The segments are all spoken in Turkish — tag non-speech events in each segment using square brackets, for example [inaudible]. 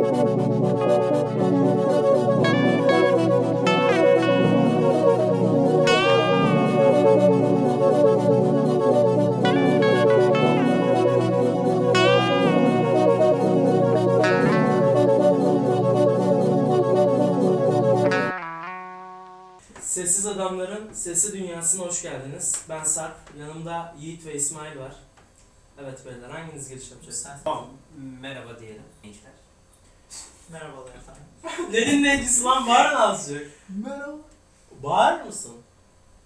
Sessiz Adamların Sesi Dünyası'na hoş geldiniz. Ben Sarp, yanımda Yiğit ve İsmail var. Evet beyler, hanginiz giriş yapacaksınız? Sen. Tamam. Merhaba diyelim gençler. Merhabalar efendim. [laughs] ne dinleyicisi lan? Bağırın azıcık. Merhaba. Bağırır mısın?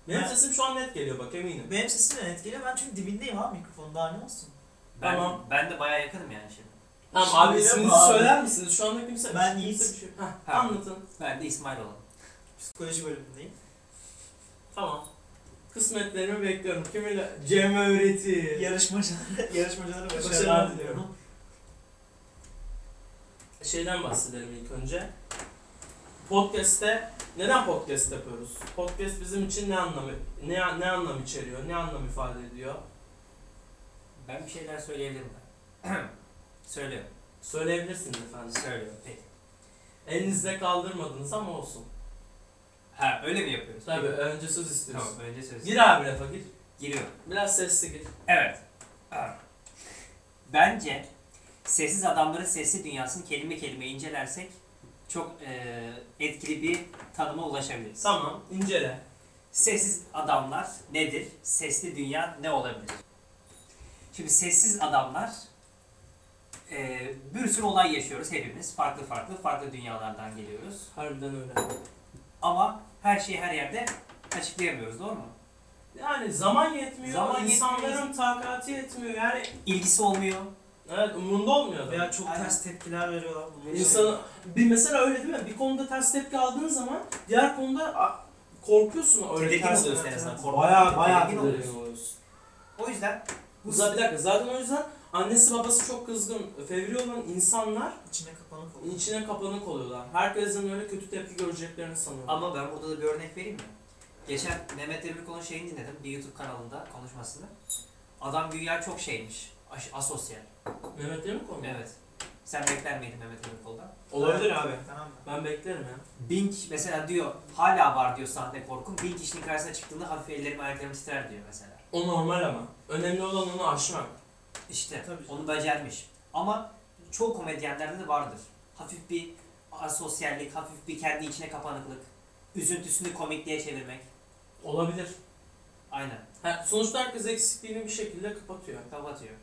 Benim Ben- sesim şu an net geliyor bak eminim. Benim sesim de net geliyor. Ben çünkü dibindeyim abi mikrofonun daha ne olsun. Ben, Tamam. ben de bayağı yakınım yani şimdi. Tamam Şimdi abi de isminizi söyler misiniz? Şu anda kimse... Ben kimse Yiğit. bir şey... Heh, Ha. anlatın. Ben de İsmail olalım. Psikoloji bölümündeyim. Tamam. Kısmetlerimi bekliyorum. Kiminle? Cem Öğreti. Yarışmacılara, [laughs] yarışmacılara başarılar, Başarılar diliyorum. Şeyden bahsedelim ilk önce. Podcast'te neden podcast yapıyoruz? Podcast bizim için ne anlamı ne ne anlam içeriyor? Ne anlam ifade ediyor? Ben bir şeyler söyleyebilirim ben. [clears throat] Söylüyorum. Söyleyebilirsiniz efendim. Söylüyorum. Peki. Elinizde kaldırmadınız ama olsun. Ha öyle mi yapıyoruz? Tabii Peki. önce söz istiyorsun. Tamam önce söz. Gir abi lafa gir. Giriyorum. Biraz sesli gir. Evet. Bence sessiz adamların sesli dünyasını kelime kelime incelersek çok eee, etkili bir tanıma ulaşabiliriz. Tamam incele. Sessiz adamlar nedir? Sesli dünya ne olabilir? Şimdi sessiz adamlar eee, bir sürü olay yaşıyoruz hepimiz. Farklı farklı farklı dünyalardan geliyoruz. Harbiden öyle. Ama her şeyi her yerde açıklayamıyoruz doğru mu? Yani zaman yetmiyor. Zaman insanların takati yetmiyor. Yani İlgisi olmuyor. Evet umurunda olmuyor adam. Veya çok Aynen. ters tepkiler veriyorlar. İnsanı bir mesela öyle değil mi? Bir konuda ters tepki aldığın zaman diğer konuda a, korkuyorsun öyle Tedirgin ters oluyorsun en azından. Korkma- Bayağı bayağı tedirgin tedirgin oluyorsun. oluyorsun. O yüzden Bu zaten bir dakika zaten o yüzden annesi babası çok kızgın, fevri olan insanlar içine kapanık oluyor. içine kapanık oluyorlar. Herkesin öyle kötü tepki göreceklerini sanıyorlar. ama ben burada da bir örnek vereyim mi? Geçen Mehmet Demirkol'un şeyini dinledim bir YouTube kanalında konuşmasını. Adam güya çok şeymiş. Aş- asosyal. Mehmet mi konu? Evet. Sen bekler miydin Mehmet Demirkol'dan? Olabilir Evet, abi. Tamam mı? Ben beklerim ya. Bin kişi mesela diyor hala var diyor sahne korkum. Bin kişinin karşısına çıktığında hafif ellerim ayaklarım titrer diyor mesela. O normal ama. Önemli olan onu aşmak. İşte Tabii. onu becermiş. Ama çoğu komedyenlerde de vardır. Hafif bir asosyallik, hafif bir kendi içine kapanıklık. Üzüntüsünü komikliğe çevirmek. Olabilir. Aynen. Ha, sonuçta herkes eksikliğini bir şekilde kapatıyor. Kapatıyor.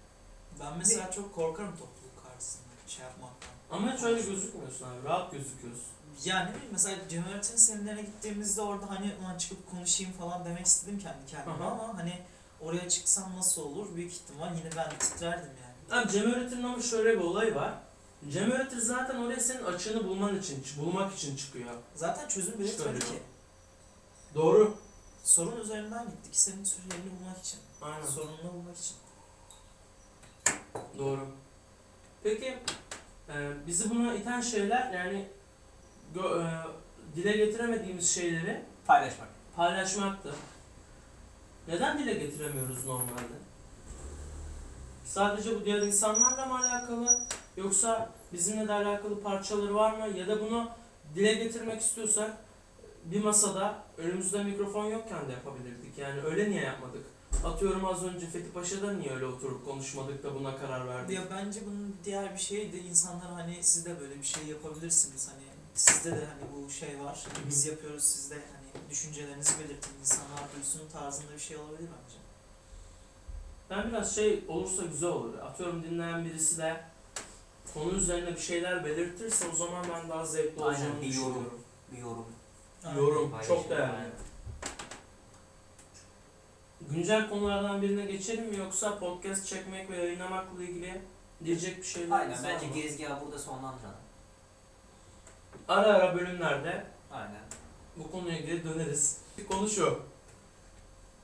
Ben mesela çok korkarım topluluk karşısında şey yapmaktan. Ama hiç öyle gözükmüyorsun abi. Rahat gözüküyorsun. Yani ne bileyim mesela Cem Öğretmen'in seminerine gittiğimizde orada hani ulan çıkıp konuşayım falan demek istedim kendi kendime Aha. ama hani oraya çıksam nasıl olur büyük ihtimal yine ben titrerdim yani. Abi Cem Öğretir'in ama şöyle bir olay var. Cem Öğretir zaten oraya senin açığını bulman için, bulmak için çıkıyor. Zaten çözüm Çıkarıyor. ki. Doğru. Sorun üzerinden gittik senin çözümlerini bulmak için. Aynen. Sorununu bulmak için. Doğru. Peki e, bizi buna iten şeyler yani gö- e, dile getiremediğimiz şeyleri Paylaşmak. paylaşmaktı. Neden dile getiremiyoruz normalde? Sadece bu diğer insanlarla mı alakalı yoksa bizimle de alakalı parçaları var mı ya da bunu dile getirmek istiyorsak bir masada önümüzde mikrofon yokken de yapabilirdik. Yani öyle niye yapmadık? Atıyorum az önce Fethi Paşa'da niye öyle oturup konuşmadık da buna karar verdik? Ya bence bunun diğer bir şeyi de insanlar hani siz de böyle bir şey yapabilirsiniz hani sizde de hani bu şey var biz yapıyoruz siz de hani düşüncelerinizi belirtin insanlar duysun tarzında bir şey olabilir bence. Ben biraz şey olursa güzel olur. Atıyorum dinleyen birisi de konu üzerine bir şeyler belirtirse o zaman ben daha zevkli Aynen, olacağını bir düşünüyorum. yorum. Bir yorum. Yorum Paylaşım, çok değerli. aynen. Güncel konulardan birine geçelim mi yoksa podcast çekmek ve yayınlamakla ilgili diyecek bir şeyler Aynen bence mı? girizgahı burada sonlandıralım. Ara ara bölümlerde Aynen. bu konuya ilgili döneriz. Bir konu şu.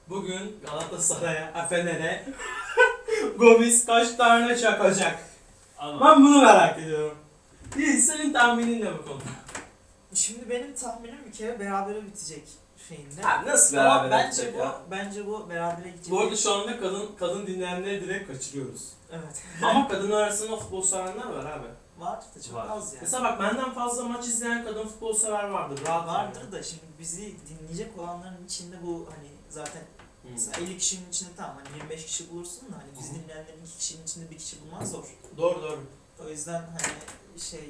Bugün Galatasaray'a, Fener'e [laughs] Gomis kaç tane çakacak? Ama Ben bunu merak ediyorum. Değil, senin tahminin ne bu konuda? Şimdi benim tahminim bir kere berabere bitecek şeyinde. Ha, nasıl Ama beraber bence bu ya? bence bu berabere gidecek. Bu arada şu anda kadın kadın dinleyenleri direkt kaçırıyoruz. evet. [laughs] Ama kadın arasında futbol sevenler var abi. Var da çok Var. az yani. Mesela bak benden fazla maç izleyen kadın futbol sever vardır. Rahat Vardır da şimdi bizi dinleyecek olanların içinde bu hani zaten Hmm. mesela 50 kişinin içinde tamam hani 25 kişi bulursun da hani bizi hı. dinleyenlerin 2 kişinin içinde bir kişi bulman zor. Doğru doğru. O yüzden hani şey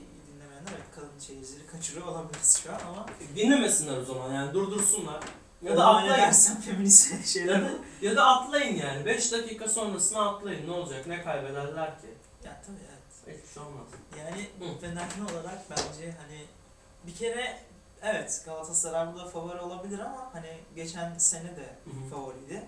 evet kadın seyircileri kaçırıyor olabiliriz şu an ama Dinlemesinler o zaman yani durdursunlar. Ya da atlayın. dersen feminist [laughs] Ya şeyler da, ya da atlayın yani. 5 dakika sonrasına atlayın. Ne olacak? Ne kaybederler ki? Ya tabii evet. Hiçbir şey olmaz. Yani Hı. Fenerli olarak bence hani bir kere evet Galatasaray burada favori olabilir ama hani geçen sene de Hı hı. favoriydi.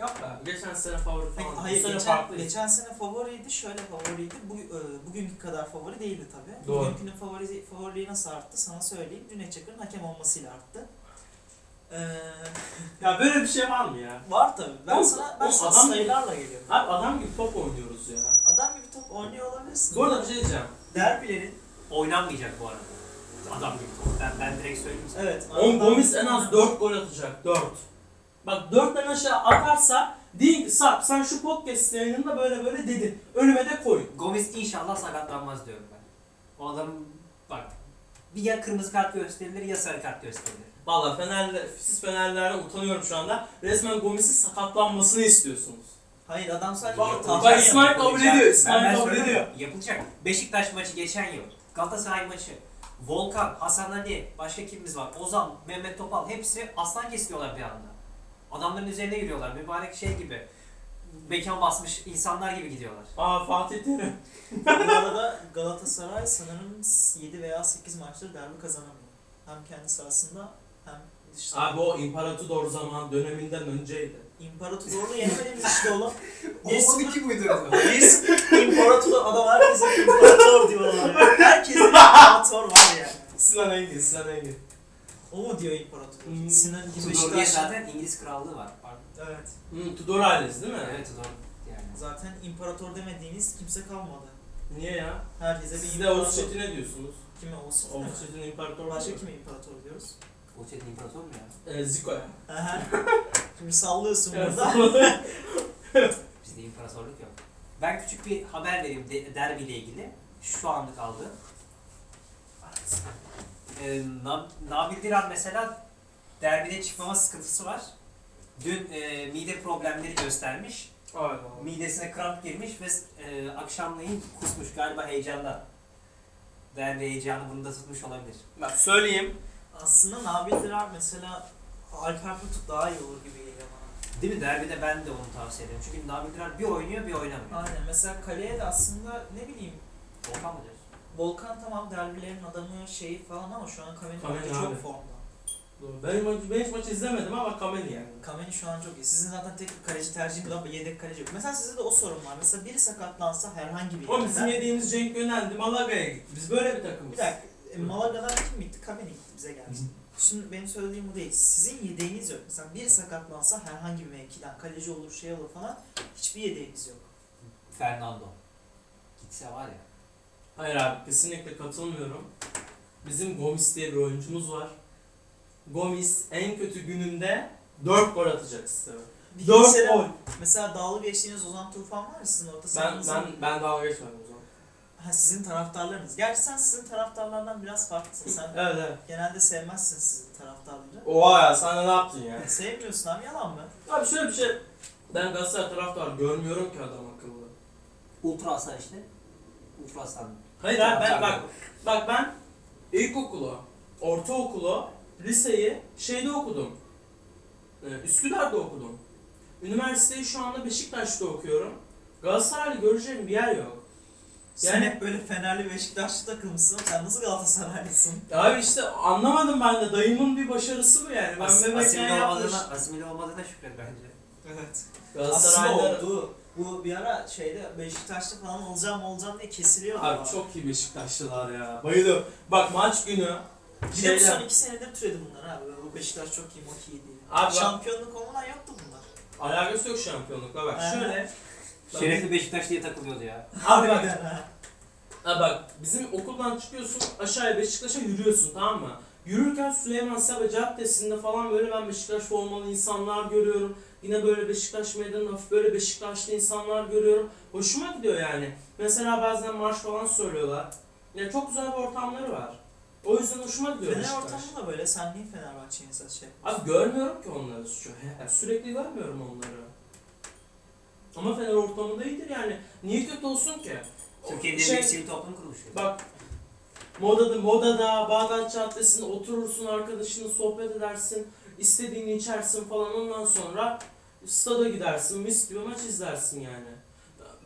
Yok be. Geçen sene favori falan. Hayır Bu sene geçen, farklıydı. geçen sene favoriydi şöyle favoriydi. Bu, e, bugünkü kadar favori değildi tabi. Doğru. Bugünkünün favori, favoriliği nasıl arttı sana söyleyeyim. Cüneyt Çakır'ın hakem olmasıyla arttı. Ee, [laughs] Ya böyle bir şey var mı ya? var tabi. Ben Oğlum, sana, ben oğlum sana adam- sayılarla geliyorum. Abi adam gibi top oynuyoruz ya. Adam gibi top oynuyor olabilirsin. Bu arada bir şey diyeceğim. derbilerin Oynanmayacak bu arada. Adam gibi top. Ben, ben direkt söyleyeyim sana. evet. On adam- Gomis en az 4 gol atacak. 4. Bak 4'ten aşağı atarsa deyin ki Sarp sen şu podcast yayınında böyle böyle dedin. Önüme de koy. Gomez inşallah sakatlanmaz diyorum ben. O adamın bak bir ya kırmızı kart gösterilir ya sarı kart gösterilir. Valla Fenerli, siz Fenerlilerden utanıyorum şu anda. Resmen Gomis'in sakatlanmasını istiyorsunuz. Hayır adam sadece Bak, bak İsmail kabul ediyor. İsmail Ben- kabul söylüyorum. ediyor. Yapılacak. Beşiktaş maçı geçen yıl. Galatasaray maçı. Volkan, Hasan Ali, başka kimimiz var? Ozan, Mehmet Topal hepsi aslan kesiyorlar bir anda. Adamların üzerine yürüyorlar. Mübarek şey gibi. Mekan basmış insanlar gibi gidiyorlar. Aa Fatih Terim. Bu [laughs] arada Galatasaray sanırım 7 veya 8 maçtır derbi kazanamıyor. Hem kendi sahasında hem dış sahada. Abi o İmparator zaman döneminden önceydi. İmparatorluğu yenemediğimiz işte oğlum. [laughs] O 1-0 kim uydurdu? Biz [laughs] imparator adam herkese imparator diyorlar. ya. Herkese imparator var yani. Sinan Engin, Sinan Engin. O mu diyor imparator? Hmm. Sinan gibi Tudor diye zaten İngiliz krallığı var. Pardon. Evet. Hı, Tudor ailesi değil mi? Evet Tudor. Yani. Zaten imparator demediğiniz kimse kalmadı. Niye ya? Herkese bir Siz de imparator. Oğuz Çetin'e diyorsunuz. Kime olsun? Oğuz Çetin İmparator. Başka kime imparator diyoruz? O çetin imparator mu ya? Ee, Ziko'ya. Aha. Şimdi sallıyorsun burada. [laughs] Bizde imparatorluk yok. Ben küçük bir haber vereyim de, derbiyle ilgili. Şu anlık aldı. Na- Nabil Diran mesela derbide çıkmama sıkıntısı var. Dün e, mide problemleri göstermiş. Ay, Midesine kramp girmiş ve e, akşamleyin kusmuş galiba heyecandan. Derbi heyecanı bunu da tutmuş olabilir. Bak söyleyeyim. Aslında Nabil Dirar mesela Alper Potuk daha iyi olur gibi geliyor bana. Değil mi? Derbide ben de onu tavsiye ederim. Çünkü Nabil Diran bir oynuyor bir oynamıyor. Aynen mesela kaleye de aslında ne bileyim Volkan mı diyorsun? Volkan tamam derbilerin adamı şeyi falan ama şu an Kameni Kameni bence abi. çok formda. Doğru. Ben, maç, ben hiç maç izlemedim ama Kameni yani. Kameni şu an çok iyi. Sizin zaten tek bir kaleci tercihiniz var yedek kaleci yok. Mesela sizde de o sorun var. Mesela biri sakatlansa herhangi bir O bizim yerden- yediğimiz Cenk Yöneldi Malaga'ya gitti. Biz böyle bir takımız. Bir dakika. E, Malaga'dan kim gitti? Kameni gitti bize geldi. Şimdi benim söylediğim bu değil. Sizin yedeğiniz yok. Mesela biri sakatlansa herhangi bir mevkiden kaleci olur şey olur falan hiçbir yedeğiniz yok. Fernando. Gitse var ya. Hayır abi kesinlikle katılmıyorum. Bizim Gomis diye bir oyuncumuz var. Gomis en kötü gününde 4 gol atacak size. Bir 4 mesela, gol. mesela dalga geçtiğiniz Ozan Tufan var ya sizin orta Ben, sahanızda. ben, ben dalga geçmedim o zaman. Ha, sizin taraftarlarınız. Gerçi sen sizin taraftarlardan biraz farklısın. Sen Evet evet. genelde sevmezsin sizin taraftarları. Oha ya sen ne yaptın ya? [laughs] Sevmiyorsun abi yalan mı? Abi şöyle bir şey. Ben Galatasaray taraftarı görmüyorum ki adam akıllı. Ultra Hasan işte. Ultra Hasan. Hayır abi ben bak, bak ben ilkokulu, ortaokulu, liseyi şeyde okudum. Ee, Üsküdar'da okudum. Üniversiteyi şu anda Beşiktaş'ta okuyorum. Galatasaray'la göreceğim bir yer yok. Sen Yani- hep böyle Fenerli Beşiktaşlı takılmışsın. Sen nasıl Galatasaraylısın? Abi işte anlamadım ben de. Dayımın bir başarısı bu yani. Ben As- bebekken asimile yapmış. olmadığına, asimile olmadığına şükret bence. Evet. Galatasaray'da... Aslında oldu. Bu bir ara şeyde Beşiktaşlı falan olacağım olacağım diye kesiliyordu. Abi çok iyi Beşiktaşlılar ya. Bayılıyorum. Bak maç günü Bir de bu son iki senedir türedi bunlar abi. Bu Beşiktaş çok iyi, Moki iyi diye. Abi Şampiyonluk olmadan yoktu bunlar. Alakası yok şampiyonlukla bak. Aha. Şöyle. Bak, [laughs] Şerefli Beşiktaş diye takılıyordu ya. Abi bak. [laughs] ha. Ha bak bizim okuldan çıkıyorsun aşağıya Beşiktaş'a yürüyorsun tamam mı? Yürürken Süleyman Sebe Caddesi'nde falan böyle ben Beşiktaş formalı insanlar görüyorum. Yine böyle Beşiktaş meydanında hafif böyle Beşiktaşlı insanlar görüyorum. Hoşuma gidiyor yani. Mesela bazen marş falan söylüyorlar. Ya çok güzel bir ortamları var. O yüzden hoşuma gidiyor Fener Beşiktaş. ortamı da böyle. Sen niye Fenerbahçe'yi mesela şey yapıyorsun? Abi görmüyorum ki onları şu sürekli görmüyorum onları. Ama Fener ortamında iyidir yani. Niye kötü olsun ki? Türkiye'nin en Şey- büyük sivil toplum kuruluşu. Bak modada modada Bağdat Caddesi'nde oturursun arkadaşınla sohbet edersin. İstediğini içersin falan ondan sonra stada gidersin mis gibi maç izlersin yani.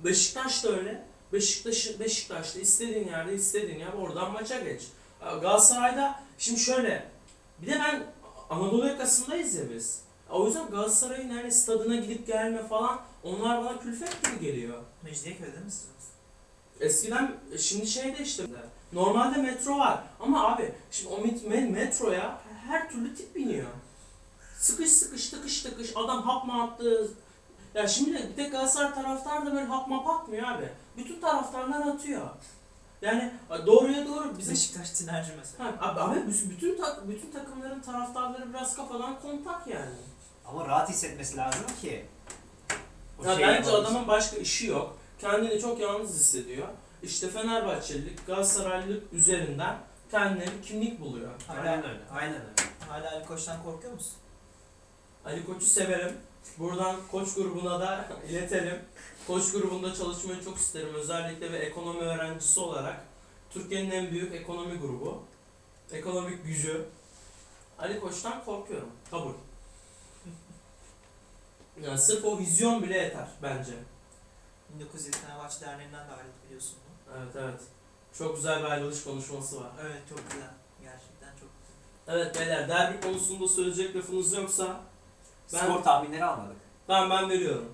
Beşiktaş da öyle. Beşiktaş Beşiktaş'ta istediğin yerde istediğin yer oradan maça geç. Galatasaray'da şimdi şöyle bir de ben Anadolu yakasındayız ya biz. O yüzden Galatasaray'ın yani stadına gidip gelme falan onlar bana külfet gibi geliyor. Mecidiyeköy'de mi siz? Eskiden şimdi şeyde işte normalde metro var ama abi şimdi o met- me- metroya her türlü tip biniyor. Sıkış sıkış tıkış tıkış adam hap mı attı? Ya şimdi de bir tek Galatasaray taraftar da böyle hap map atmıyor abi. Bütün taraftarlar atıyor. Yani doğruya doğru bizim Beşiktaş tinerci mesela. Ha, abi, abi bütün bütün, tak- bütün takımların taraftarları biraz kafadan kontak yani. Ama rahat hissetmesi lazım ki. o Ya şeyi bence yapabilsin. adamın başka işi yok. Kendini çok yalnız hissediyor. İşte Fenerbahçelilik, Galatasaraylılık üzerinden kendine bir kimlik buluyor. Aynen öyle. Aynen öyle. Hala Ali Koç'tan korkuyor musun? Ali Koç'u severim. Buradan Koç grubuna da iletelim. Koç grubunda çalışmayı çok isterim. Özellikle bir ekonomi öğrencisi olarak. Türkiye'nin en büyük ekonomi grubu. Ekonomik gücü. Ali Koç'tan korkuyorum. Kabul. Yani sırf o vizyon bile yeter bence. 1907 Fenerbahçe Derneği'nden de ayrıldı biliyorsun bunu. Evet evet. Çok güzel bir ayrılış konuşması var. Evet çok güzel. Gerçekten çok güzel. Evet beyler derbi konusunda söyleyecek lafınız yoksa Ben- Skor tahminleri almadık. ben ben veriyorum.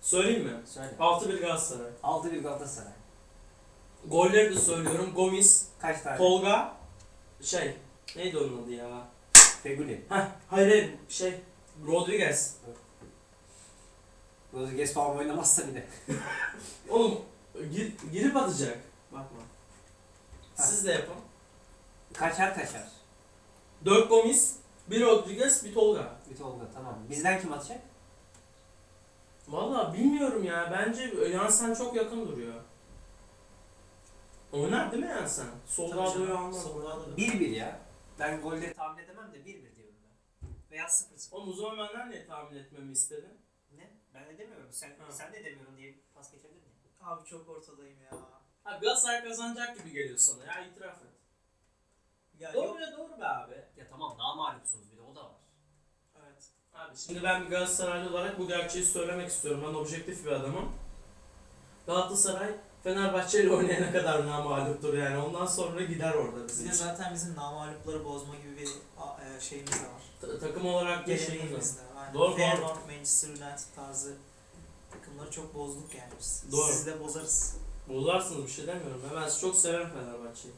Söyleyeyim mi? Söyle. 6-1 Galatasaray. 6-1 Galatasaray. Golleri de söylüyorum. Gomis, Kaç tane? Tolga, şey neydi onun adı ya? Feguli. Heh, hayır hayır şey Rodriguez. Rodriguez falan oynamazsa bir de. [laughs] Oğlum gir, girip atacak. Bakma. Siz de yapın. Kaçar kaçar. 4 Gomis, 1 Rodriguez, bir Tolga. Bir Tolga tamam. Bizden kim atacak? Valla bilmiyorum ya. Bence Yansen çok yakın duruyor. Oynar değil mi Yansen? Soldado'yu almaz. Soldado. 1-1 ya. Ben golleri tahmin edemem de 1-1 diyorum ben. Veya 0-0. Oğlum o zaman benden niye tahmin etmemi istedin? Ne? Ben edemiyorum. Sen, Ha. sen de edemiyorsun diye pas geçebilir miyim? Abi çok ortadayım ya. Ha Galatasaray kazanacak gibi geliyor sana ya itiraf et. Ya Doğru yok. ya doğru be abi. Ya tamam daha mağlupsunuz bir de o da var. Evet. Abi şimdi ben bir Galatasaraylı olarak bu gerçeği söylemek istiyorum. Ben objektif bir adamım. Galatasaray Fenerbahçe ile oynayana kadar namağluptur yani. Ondan sonra gider orada Bir bizim. de zaten bizim namalupları bozma gibi bir e, şeyimiz de var. Ta- takım olarak bir şeyimiz var. Aynen. Doğru, Feyenoord, Manchester United tarzı takımları çok bozduk yani biz. Doğru. Siz de bozarız. Bozarsınız bir şey demiyorum. Ben, ben çok severim Fenerbahçe'yi.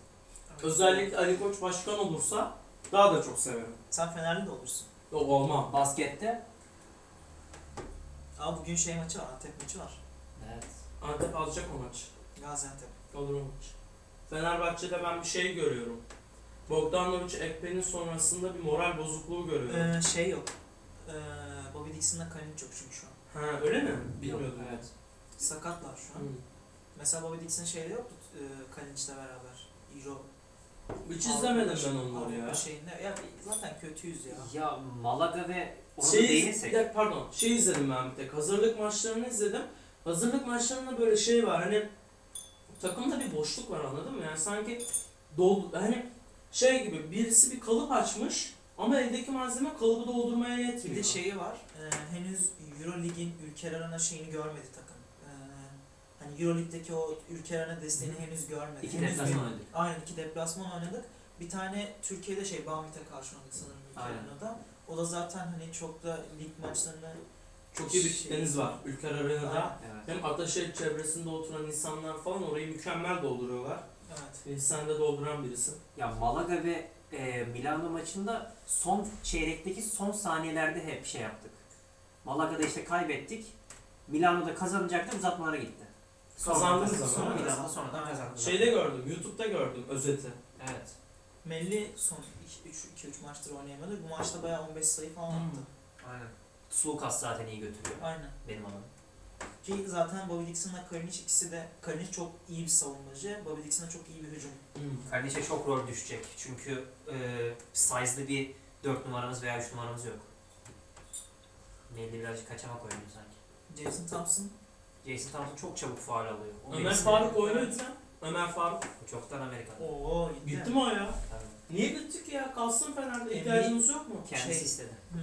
Evet. Özellikle Ali Koç başkan olursa daha da çok severim. Sen Fenerli de olursun. Yok olmam. Baskette? Ama bugün şey maçı var, Antep maçı var. Evet. Antep alacak o maç. Gaziantep. Olur o maç. Fenerbahçe'de ben bir şey görüyorum. Bogdanovic Ekpen'in sonrasında bir moral bozukluğu görüyorum. Ee, şey yok. Ee, Bobby Dixon'la Kalinic yok çünkü şu an. Ha öyle mi? Bilmiyordum. Yok, evet. Sakatlar şu an. Hı. Mesela Bobby Dixon şeyde yoktu e, Kalinic'le beraber. Euro. Hiç izlemedim ben onları ya. Şeyinde. Ya zaten kötüyüz ya. Ya Malaga ve ona da Şey, bir değinirsek. dakika pardon. Şey izledim ben bir tek. Hazırlık maçlarını izledim. Hazırlık maçlarında böyle şey var hani takımda bir boşluk var anladın mı? Yani sanki dol hani şey gibi birisi bir kalıp açmış ama eldeki malzeme kalıbı doldurmaya Bir yetmiyor. de şeyi var. e, henüz Euro Lig'in ülkeler arasında şeyini görmedi takım. Hani Euro Lig'deki o ülkeler arasında desteğini henüz görmedi. İki henüz deplasman oynadık. Aynen iki deplasman oynadık. Bir tane Türkiye'de şey Bamit'e karşı oynadık sanırım ülke Aynen. arenada. O da zaten hani çok da lig maçlarını Çok iyi bir şey- kitleniz var Ülker Arena'da. Evet. Hem Ataşehir çevresinde oturan insanlar falan orayı mükemmel dolduruyorlar. Evet. Sen de dolduran birisin. Ya Malaga ve e, Milano maçında son çeyrekteki son saniyelerde hep şey yaptık. Malaga'da işte kaybettik. Milano'da kazanacaktı uzatmalara gitti. Kazandınız ama, Sonra mi? Milano'da sonradan kazandık. Şeyde gördüm, YouTube'da gördüm özeti. Evet. Melli son 2-3 maçtır oynayamadı. Bu maçta bayağı 15 sayı falan attı. Aynen. Sulukas zaten iyi götürüyor. Aynen. Benim adamım. Ki zaten Bobby Dixon'la Kalinic ikisi de Kalinic çok iyi bir savunmacı. Bobby Dixon da çok iyi bir hücum. Hmm. Kardeşe çok rol düşecek. Çünkü e, size'lı bir 4 numaramız veya 3 numaramız yok. Belli birazcık kaçamak oynuyor sanki. Jason Thompson Jason Thompson çok çabuk faul alıyor. O Ömer Faruk oynuyor sen. Ömer Faruk. Çoktan Amerika'da. Oo gitti. Gitti mi o ya? Tabii. Niye gitti ki ya? Kalsın Fener'de. NBA İhtiyacımız yok mu? Kendisi Şey- istedi. Hı.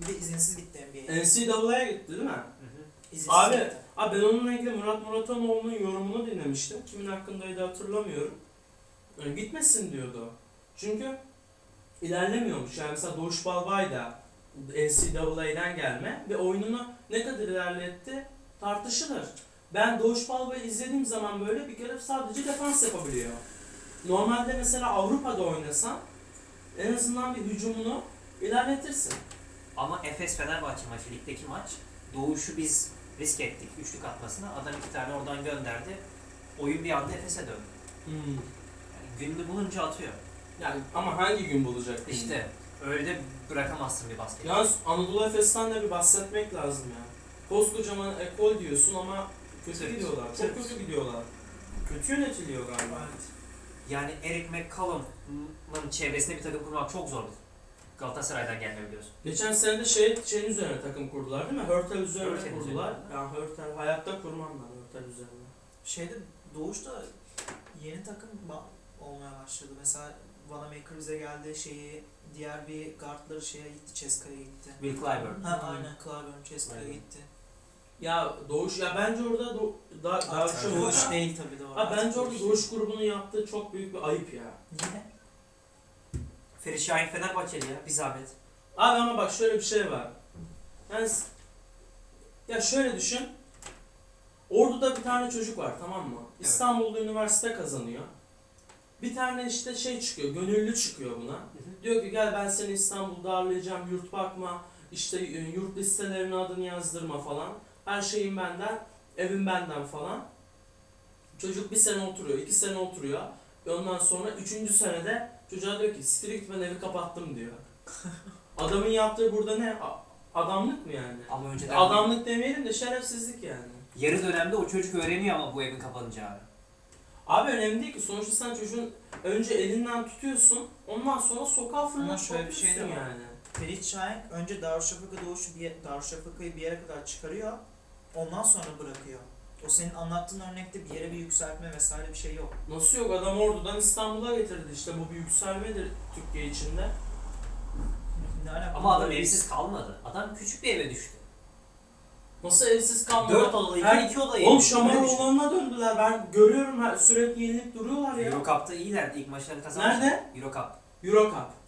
Bir de izinsiz gitti NBA'ye. NCAA'ya gitti değil mi? Hı hı. İzinsiz Abi, gitti. Abi ben onunla ilgili Murat Muratanoğlu'nun yorumunu dinlemiştim. Kimin hakkındaydı hatırlamıyorum. Yani gitmesin diyordu. Çünkü ilerlemiyormuş. Yani mesela Doğuş Balbay da NCAA'den gelme ve oyununu ne kadar ilerletti tartışılır. Ben Doğuş Balbay'ı izlediğim zaman böyle bir kere sadece defans yapabiliyor. Normalde mesela Avrupa'da oynasan en azından bir hücumunu ilerletirsin. Ama Efes Fenerbahçe maçı, ligdeki maç. Doğuş'u biz risk ettik üçlük atmasına. Adam iki tane oradan gönderdi. Oyun bir anda Efes'e döndü. Yani gününü bulunca atıyor. Yani ama hangi gün bulacak? İşte öyle de bırakamazsın bir basket. Yalnız Anadolu Efes'ten de bir bahsetmek lazım ya. Koskocaman ekol diyorsun ama kötü Tırt, gidiyorlar. Çok tırt. kötü gidiyorlar. Kötü yönetiliyor galiba. Evet. Yani Eric McCollum'ın çevresinde bir takım kurmak çok zor. Galatasaray'dan gelme biliyorsun. Geçen sene de şey, şeyin üzerine takım kurdular değil mi? Hörtel üzerine Hörtel kurdular. üzerine. Ya Hörtel hayatta kurmam ben Hörtel üzerine. Şeyde Doğuş'ta yeni takım ba- olmaya başladı. Mesela Vanamaker bize geldi şeyi diğer bir guardları şeye gitti, Ceska'ya gitti. Will Clyburn. Ha aynen Clyburn Ceska'ya Aynen. gitti. Ya Doğuş, ya bence orada do, da, daha Artık çok... Doğuş değil tabii o. Ha, bence orada Doğuş Doğuş grubunun yaptığı çok büyük bir ayıp ya. Niye? Ferit Şahin Fenerbahçeli ya bir zahmet. Abi ama bak şöyle bir şey var. Yani s- ya şöyle düşün. Ordu'da bir tane çocuk var tamam mı? Evet. İstanbul'da üniversite kazanıyor. Bir tane işte şey çıkıyor, gönüllü çıkıyor buna. Diyor ki gel ben seni İstanbul'da ağırlayacağım, yurt bakma, işte e, yurt listelerine adını yazdırma falan. Her şeyim benden, evim benden falan. Çocuk bir sene oturuyor, iki sene oturuyor. Ondan sonra üçüncü senede çocuğa diyor ki siktir git ben evi kapattım diyor. [laughs] Adamın yaptığı burada ne? Adamlık mı yani? Ama önceden Adamlık demeyelim de şerefsizlik yani. yarı dönemde o çocuk öğreniyor ama bu evin kapanacağını. Abi önemli değil ki sonuçta sen çocuğun önce elinden tutuyorsun ondan sonra sokağa Ama fırlatıp şöyle bir şey de var. yani. Ferit Şahin önce Darüşşafaka Doğuş'u bir Darüşşafaka'yı bir yere kadar çıkarıyor. Ondan sonra bırakıyor. O senin anlattığın örnekte bir yere bir yükseltme vesaire bir şey yok. Nasıl yok adam oradan İstanbul'a getirdi işte bu bir yükselmedir Türkiye içinde. Ne alaka? Ama adam evsiz kalmadı. Adam küçük bir eve düştü. Nasıl evsiz kalmadı? Dört odalı, Her- iki, iki odalı Oğlum ev. Şamaroğlan'ına döndüler ben görüyorum her, sürekli yenilip duruyorlar ya. Euro Cup'ta iyilerdi. ilk maçlarını kazanmışlar. Nerede? Euro Cup. Euro Cup.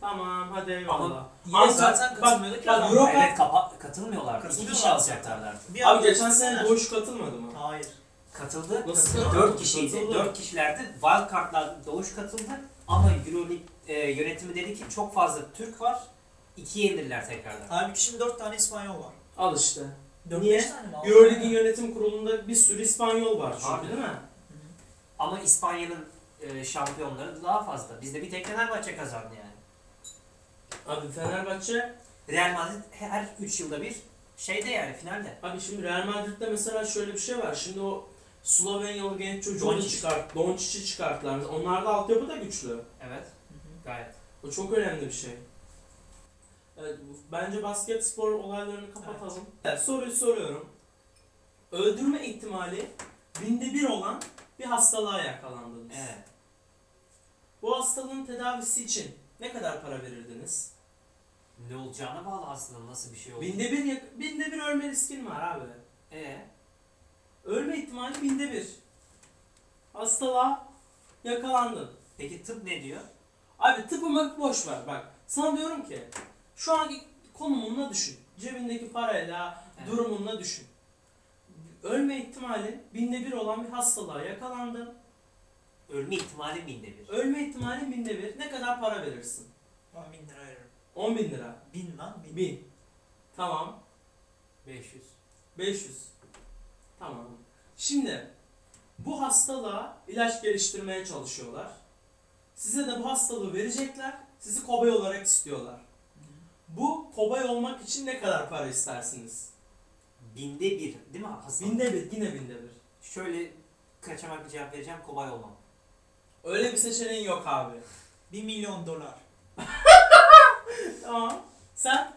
Tamam hadi eyvallah. Ama Yine Abi zaten bak- katılmıyordu bak, ki adam. Euro Cup- Evet kapa katılmıyorlardı. İki kişi Katılmıyorlar. alacaklardı. Bir Abi geçen sene. Doğuş katılmadı mı? Hayır. Katıldı. Nasıl Dört kişiydi. Katıldı. Dört kişilerdi. Wild Card'lar Doğuş katıldı. Ama Euroleague e, yönetimi dedi ki çok fazla Türk var. İkiye indirdiler tekrardan. Halbuki şimdi 4 tane İspanyol var. Al işte. 4 Niye? tane mi? Altı Euroleague'in tane. yönetim kurulunda bir sürü İspanyol var çünkü Abi. değil mi? Ama İspanya'nın e, şampiyonları daha fazla. Bizde bir tek Fenerbahçe kazandı yani. Abi Fenerbahçe Real Madrid her 3 yılda bir şeyde yani finalde. Abi şimdi Real Madrid'de mesela şöyle bir şey var. Şimdi o Slovenyalı genç çocuğu Doncic. çıkart, Doncic'i çıkarttılar. Onlar da altyapı da güçlü. Evet. Hı hı. Gayet. O çok önemli bir şey. Evet, bence basket spor olaylarını kapatalım. Evet, soruyu soruyorum. Öldürme ihtimali binde bir olan bir hastalığa yakalandınız. Evet. Bu hastalığın tedavisi için ne kadar para verirdiniz? Ne olacağına bağlı aslında nasıl bir şey oldu. Binde bir, yak- binde bir ölme riskin var abi. Ee, Ölme ihtimali binde bir. Hastalığa yakalandın. peki tıp ne diyor? Abi tıpımı boş ver bak. Sana diyorum ki şu anki konumunla düşün. Cebindeki parayla, Evet. durumunla düşün. Ölme ihtimali binde bir olan bir hastalığa yakalandın. Ölme ihtimali binde bir. Ölme ihtimali binde bir. Ne kadar para verirsin? 10 bin lira veririm. 10 bin lira. 1000 lan 1000. 1000. Tamam. 500. 500. Tamam. Şimdi bu hastalığa ilaç geliştirmeye çalışıyorlar. Size de bu hastalığı verecekler. Sizi kobay olarak istiyorlar. Bu kobay olmak için ne kadar para istersiniz? binde bir değil mi Hasan? Binde bir, yine binde bir. Şöyle kaçamak bir cevap vereceğim kolay olmam. Öyle bir seçeneğin yok abi. 1 milyon dolar. [laughs] [laughs] Tamam. Sen?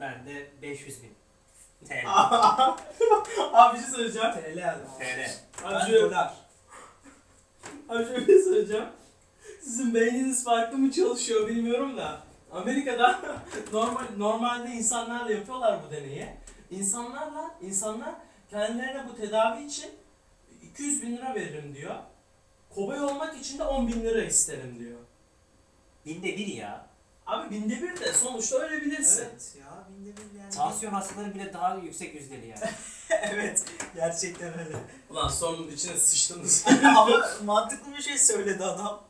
Ben de 500 bin. TL. [laughs] abi bir şey söyleyeceğim. TL abi. TL. Abi Ben şöyle, dolar. abi şöyle bir şey söyleyeceğim. Sizin beyniniz farklı mı çalışıyor bilmiyorum da. Amerika'da [laughs] normal normalde insanlarla yapıyorlar bu deneyi. İnsanlarla insanlar kendilerine bu tedavi için 200 bin lira veririm diyor. Kobay olmak için de 10 bin lira isterim diyor. Binde bir ya. Abi binde bir de sonuçta ölebilirsin. Evet ya binde bir yani. Tansiyon hastaları bile daha yüksek yüzdeli yani. [laughs] evet gerçekten öyle. Ulan sorunun içine sıçtınız. [laughs] Ama mantıklı bir şey söyledi adam.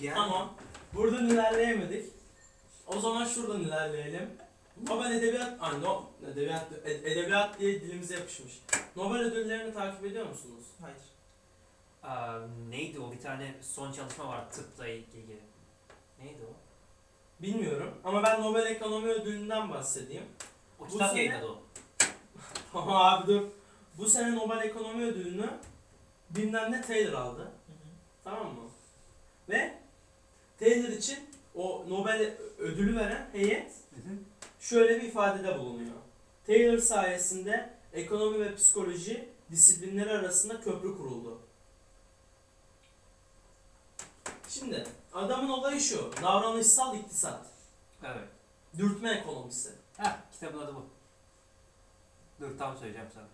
yani Tamam. Buradan ilerleyemedik. O zaman şuradan ilerleyelim. Nobel Edebiyat, ay no, edebiyat, ed- edebiyat diye dilimize yapışmış. Nobel ödüllerini takip ediyor musunuz? Hayır. Aa, neydi o bir tane son çalışma var tıpla ilgili. Neydi o? Bilmiyorum ama ben Nobel Ekonomi Ödülü'nden bahsedeyim. O Bu kitap sene- yayınladı o. [laughs] Tamam abi dur. Bu sene Nobel Ekonomi Ödülünü bilmem ne Taylor aldı. Tamam mı? Ve Taylor için o Nobel ödülü veren heyet şöyle bir ifadede bulunuyor. Taylor sayesinde ekonomi ve psikoloji disiplinleri arasında köprü kuruldu. Şimdi adamın olayı şu. Davranışsal iktisat. Evet. Dürtme ekonomisi. Ha kitabın adı bu. Dur tam söyleyeceğim sana.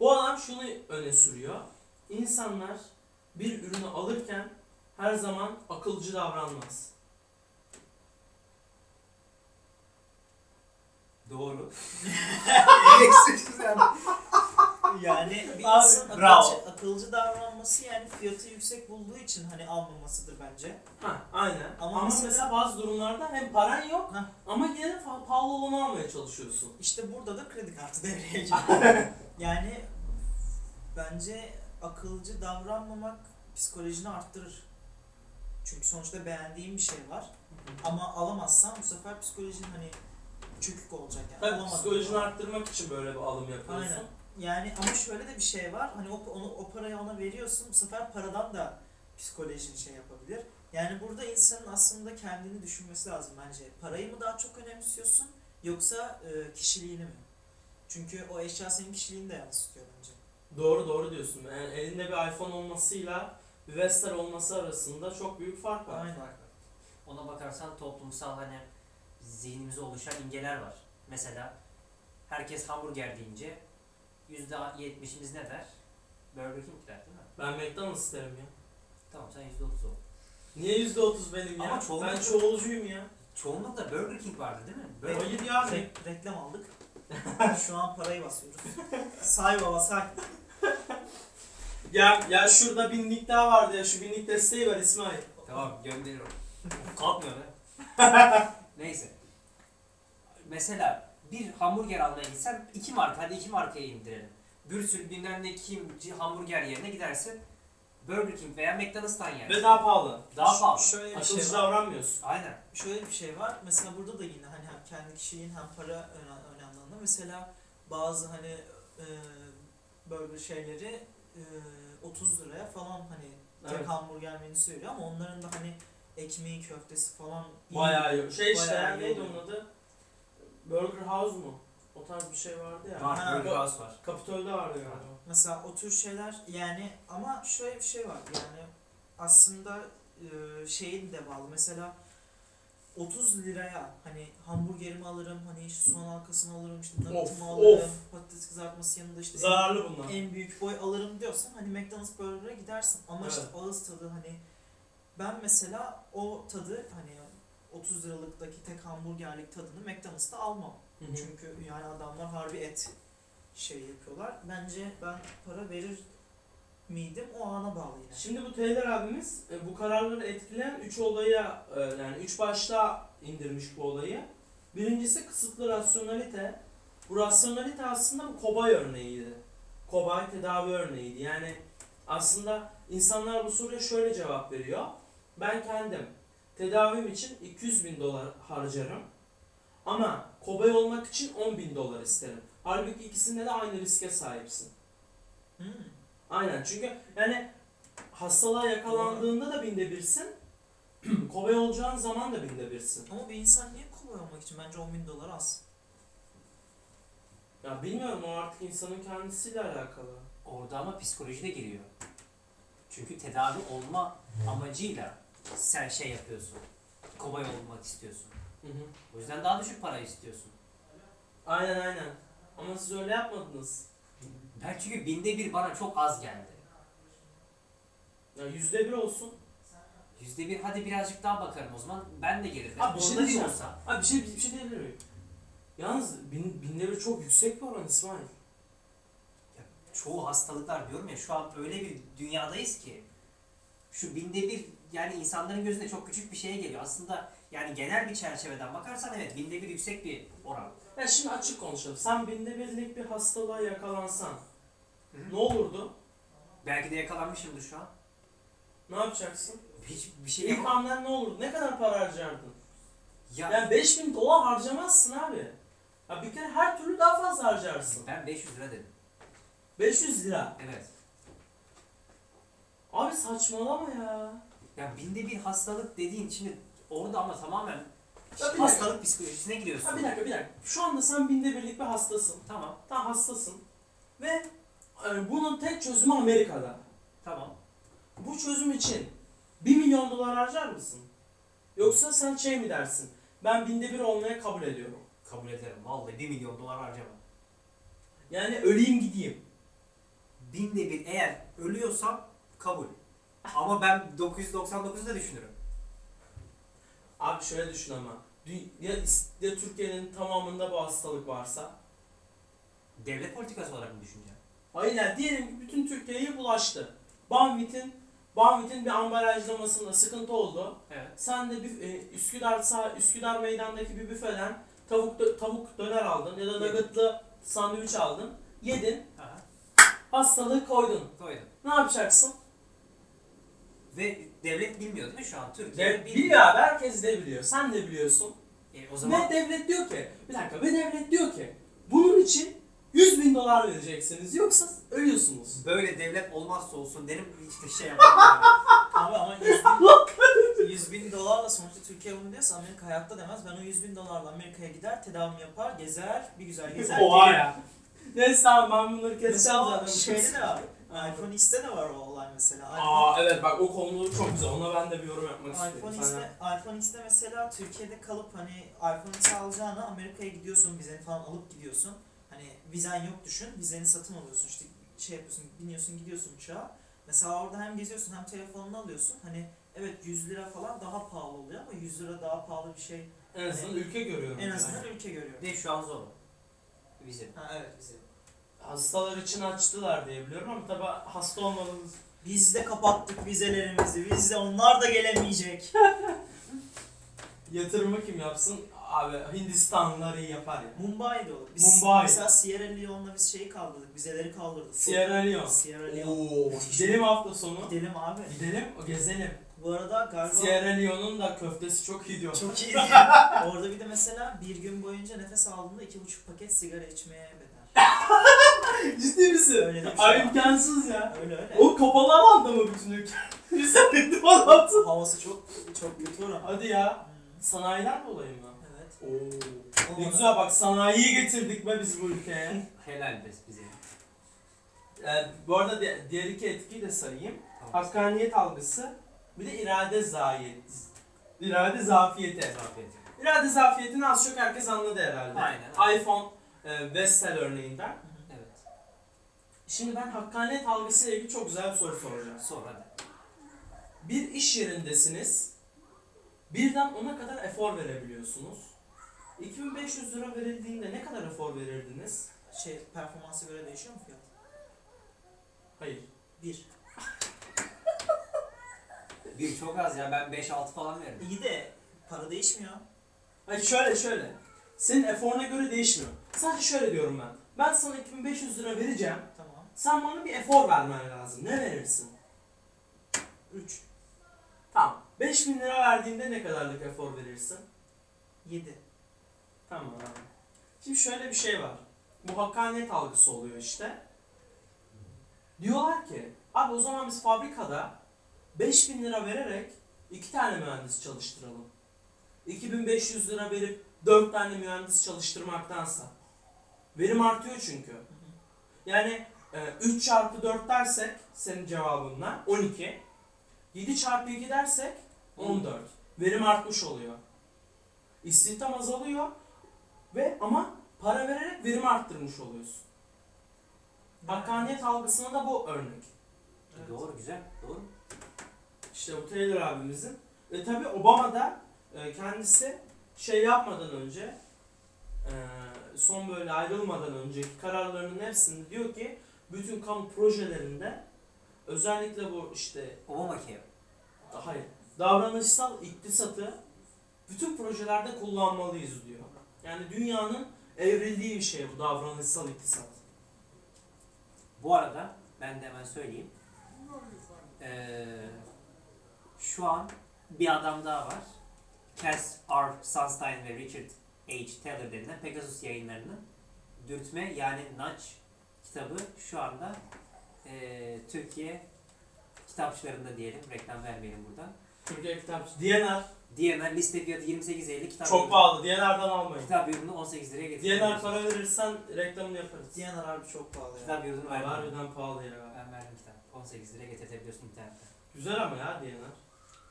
Bu adam şunu öne sürüyor. İnsanlar bir ürünü alırken her zaman akılcı davranmaz. Doğru. [laughs] Yani bir Abi, insan bravo. akılcı, akılcı davranması yani fiyatı yüksek bulduğu için hani almamasıdır bence. Ha, aynen. Ama Ama, mesela- mesela, bazı durumlarda hem paran yok Heh. ama yine de pahalı olanı almaya çalışıyorsun. İşte burada da kredi kartı [laughs] devreye giriyor. [laughs] yani bence akılcı davranmamak psikolojini arttırır. Çünkü sonuçta beğendiğin bir şey var. Ama alamazsan bu sefer psikolojin hani çökük olacak yani. Tabii Alamadın. psikolojini arttırmak için böyle bir alım yapıyorsun. Aynen. Yani ama şöyle de bir şey var. Hani o, onu, o parayı ona veriyorsun. Bu sefer paradan da psikolojin şey yapabilir. Yani burada insanın aslında kendini düşünmesi lazım bence. Parayı mı daha çok önemsiyorsun yoksa e, kişiliğini mi? Çünkü o eşya senin kişiliğini de yansıtıyor bence. Doğru doğru diyorsun. Yani elinde bir iPhone olmasıyla bir Vestel olması arasında çok büyük fark var. Aynen. Ona bakarsan toplumsal hani zihnimize oluşan imgeler var. Mesela herkes hamburger deyince %70'imiz ne der? Burger King der değil mi? Ben McDonald's derim ya. Tamam sen %30 ol. Niye %30 benim ya? Ama çoğunlukla- Ben çoğulcuyum ya. Çoğunlukla Burger King vardı değil mi? Burger Hayır ya. Re- reklam aldık. [laughs] Şu an parayı basıyoruz. say baba say. Ya, ya şurada binlik daha vardı ya. Şu binlik desteği ver İsmail. Tamam gönderiyorum. Kalkmıyor be. Neyse. Mesela bir hamburger almaya gitsem iki marka hadi iki markaya indirelim. Bir sürü bilmem ne kim hamburger yerine gidersin. Burger King veya McDonald's'tan yer. Ve daha pahalı. Daha pahalı. Şöyle bir Akılcı şey var. davranmıyorsun. Aynen. Şöyle bir şey var. Mesela burada da yine hani hem kendi kişiliğin hem para öne- önemli alanında. Mesela bazı hani e, böyle şeyleri e, 30 liraya falan hani tek Evet. hamburger menüsü veriyor ama onların da hani ekmeği köftesi falan iyi. Bayağı iyi. Şey işte Bayağı ya, iyi neydi oluyor. onun adı? Burger House mu? O tarz bir şey vardı ya. Var. Ha, Burger House var. Kapitol'de vardı galiba. Mesela o tür şeyler yani ama şöyle bir şey var yani aslında e, şeyin de bağlı. Mesela 30 liraya hani hamburgerimi alırım, hani işte soğan halkasını alırım, işte Of, alırım, of. patates kızartması yanında işte Zararlı bunlar. en büyük boy alırım diyorsan hani McDonald's Burger'a gidersin. Ama işte Evet. ağız tadı hani ben mesela o tadı hani 30 liralıktaki tek hamburgerlik tadını McDonald's'ta almam. Hı hı. Çünkü yani adamlar harbi et şey yapıyorlar. Bence ben para verir miydim o ana bağlı yine. Şimdi bu Taylor abimiz e, bu kararları etkileyen 3 olaya e, yani 3 başta indirmiş bu olayı. Birincisi kısıtlı rasyonalite. Bu rasyonalite aslında bu kobay örneğiydi. Kobay tedavi örneğiydi. Yani aslında insanlar bu soruya şöyle cevap veriyor. Ben kendim tedavim için 200 bin dolar harcarım. Ama kobay olmak için 10 bin dolar isterim. Halbuki ikisinde de aynı riske sahipsin. Hmm. Aynen çünkü yani hastalığa yakalandığında da binde birsin. [clears throat] kobay olacağın zaman da binde birsin. Ama bir insan niye kolay olmak için bence 10 bin dolar az. Ya bilmiyorum o artık insanın kendisiyle alakalı. Orada ama psikoloji de giriyor. Çünkü tedavi olma amacıyla sen şey yapıyorsun. Kobay olmak istiyorsun. Hı hı. O yüzden daha düşük para istiyorsun. Aynen aynen. Ama siz öyle yapmadınız. Ben çünkü binde bir bana çok az geldi. Ya yüzde bir olsun. Yüzde bir hadi birazcık daha bakarım o zaman. Ben de gelirim. Abi bir şey Onda diyeceğim. olsa. Abi bir şey bir şey diyebilir miyim? Yalnız bin, binde bir çok yüksek bir oran İsmail. çoğu hastalıklar diyorum ya şu an öyle bir dünyadayız ki şu binde bir yani insanların gözünde çok küçük bir şeye geliyor. Aslında yani genel bir çerçeveden bakarsan evet binde bir yüksek bir oran. Ya şimdi açık konuşalım. Sen binde birlik bir hastalığa yakalansan Hı. ne olurdu? Belki de yakalanmışımdır şu an. Ne yapacaksın? Hiç bir şey İlk yapamam. hamlen ne olurdu? Ne kadar para harcardın? Ya Yani 5000 dolar harcamazsın abi. Ya bir kere her türlü daha fazla harcarsın. ben 500 lira dedim. 500 lira. Evet. Abi saçmalama ya. Ya binde bir hastalık dediğin şimdi orada ama tamamen Ya bir hastalık psikolojisine giriyorsun. Ha bir dakika bir dakika. Şu anda sen binde birlik bir hastasın. Tamam. Tam hastasın. Ve e, bunun tek çözümü Amerika'da. Tamam. Bu çözüm için 1 milyon dolar harcar mısın? Yoksa sen şey mi dersin? Ben binde bir olmaya kabul ediyorum. Kabul ederim. Vallahi 1 milyon dolar harcamam. Yani öleyim gideyim. Binde bir eğer ölüyorsam kabul. Ama ben 999'u da düşünürüm. Abi şöyle düşün ama. Ya, ya Türkiye'nin tamamında bu hastalık varsa? Devlet politikası olarak mı düşüneceğim? Hayır yani diyelim ki bütün Türkiye'ye bulaştı. Banvit'in Banvit'in bir ambalajlamasında sıkıntı oldu. Evet. Sen de bir, e, Üsküdar sağ, Üsküdar meydandaki bir büfeden tavuk dö- tavuk döner aldın ya da nuggetlı sandviç aldın. Yedin. Aha. Hastalığı koydun. Koydum. Ne yapacaksın? Ve devlet bilmiyor değil mi şu an? Türkiye Dev, biliyor abi herkes de biliyor. Sen de biliyorsun. E, o zaman Ve devlet diyor ki bir dakika ve devlet diyor ki bunun için 100 bin dolar vereceksiniz yoksa ölüyorsunuz. böyle devlet olmazsa olsun derim işte şey yapamam. [laughs] Abi ama 100 bin, 100 bin dolarla sonuçta Türkiye bunu diyorsa Amerika hayatta demez. Ben o 100 bin dolarla Amerika'ya gider, tedavimi yapar, gezer, bir güzel gezer. Oha ya. Neyse tamam ben bunları keseceğim Mesela zaten. şeyde de var. iPhone X'te de var o olay mesela. iPhone, Aa evet bak o konu çok güzel. Ona ben de bir yorum yapmak istiyorum. iPhone Sen X'te, yap. iPhone X'te mesela Türkiye'de kalıp hani iPhone X alacağına Amerika'ya gidiyorsun, vizeni falan alıp gidiyorsun. Hani vizen yok düşün, vizeni satın alıyorsun işte şey yapıyorsun, biniyorsun gidiyorsun uçağa. Mesela orada hem geziyorsun hem telefonunu alıyorsun. Hani evet 100 lira falan daha pahalı oluyor ama 100 lira daha pahalı bir şey. En azından ülke görüyorum. En yani. azından ülke görüyor. Ve şu an zor. Vize. Ha evet vize. Hastalar için açtılar diye biliyorum ama tabi hasta olmanız Biz de kapattık vizelerimizi. Biz de onlar da gelemeyecek. [laughs] yatırımı kim yapsın? Abi Hindistanlılar iyi yapar ya. Mumbai'de olur. Biz Mumbai. Mesela Sierra Leone'la biz şeyi kaldırdık. Vizeleri kaldırdık. Sierra Leone. Sierra Leone. Oo, gidelim hafta sonu. Gidelim abi. Gidelim, gezelim. Bu arada galiba Sierra Leone'un da köftesi çok iyi diyor. çok iyi. [laughs] Orada bir de mesela bir gün boyunca nefes aldığında iki buçuk paket sigara içmeye bedel. [laughs] Ciddi misin? Öyle de bir Abi var. imkansız ya. Öyle öyle. O kapalı alanda mı bütün ülke? Biz [laughs] de bir anlattın. Havası çok çok kötü oranın. Hadi ya. Hmm, Sanayiden dolayı mı? Evet. Oo. Ne güzel bak sanayiyi getirdik be biz bu ülkeye. [laughs] Helal be bize. Ee, bu arada di- diğer iki etkiyi de sayayım. Tamam. Hakkaniyet algısı, bir de irade zayiyet. İrade zafiyeti. Zafiyet. İrade zafiyetini az çok herkes anladı herhalde. Aynen. iPhone e, Vestel örneğinden. Şimdi ben hakkaniyet algısıyla ilgili çok güzel bir soru soracağım. Sonra da. Bir iş yerindesiniz. Birden ona kadar efor verebiliyorsunuz. 2500 lira verildiğinde ne kadar efor verirdiniz? Şey performansa göre değişiyor mu fiyat? Hayır. Bir. [laughs] Bir çok az ya ben 5-6 falan veririm. İyi de para değişmiyor. Hayır şöyle şöyle. Senin eforuna göre değişmiyor. Sadece şöyle diyorum ben. Ben sana 2500 lira vereceğim. Sen bana bir efor vermen lazım. Ne verirsin? 3. Tamam. 5000 lira verdiğinde ne kadarlık efor verirsin? 7. Tamam. Şimdi şöyle bir şey var. Bu hakkaniyet algısı oluyor işte. Diyorlar ki abi o zaman biz fabrikada 5000 lira vererek iki tane mühendis çalıştıralım. 2500 lira verip 4 tane mühendis çalıştırmaktansa. Verim artıyor çünkü. Yani 3 çarpı 4 dersek senin cevabınla 12. 7 çarpı 2 dersek 14. Verim artmış oluyor. İstihdam azalıyor ve ama para vererek verim arttırmış oluyorsun. Hakkaniyet algısına da bu örnek. Evet. Doğru güzel. Doğru. İşte bu Taylor abimizin. Ve tabi Obama da e, kendisi şey yapmadan önce e, son böyle ayrılmadan önceki kararlarının hepsinde diyor ki bütün kamu projelerinde özellikle bu işte Obamacare. hayır davranışsal iktisatı bütün projelerde kullanmalıyız diyor. Yani dünyanın evrildiği bir şey bu davranışsal iktisat. Bu arada ben de hemen söyleyeyim. Ee, şu an bir adam daha var. Cass R. Sunstein ve Richard H. Taylor denilen Pegasus yayınlarının Dürtme yani Nudge kitabı şu anda ee, Türkiye kitapçılarında diyelim. Reklam vermeyelim buradan. Türkiye kitapçı. DNR DNR liste fiyatı 28.50 kitap çok ürünü- pahalı. DNR'dan almayın. Kitap ürünü 18 liraya DNR getiriyoruz. para verirsen reklamını yaparız. Diyanar harbi çok pahalı ya. Kitap ürünü verdim. harbiden pahalı ya. Ben verdim kitap. 18 liraya getirtebiliyorsun internette. Güzel ama ya DNR.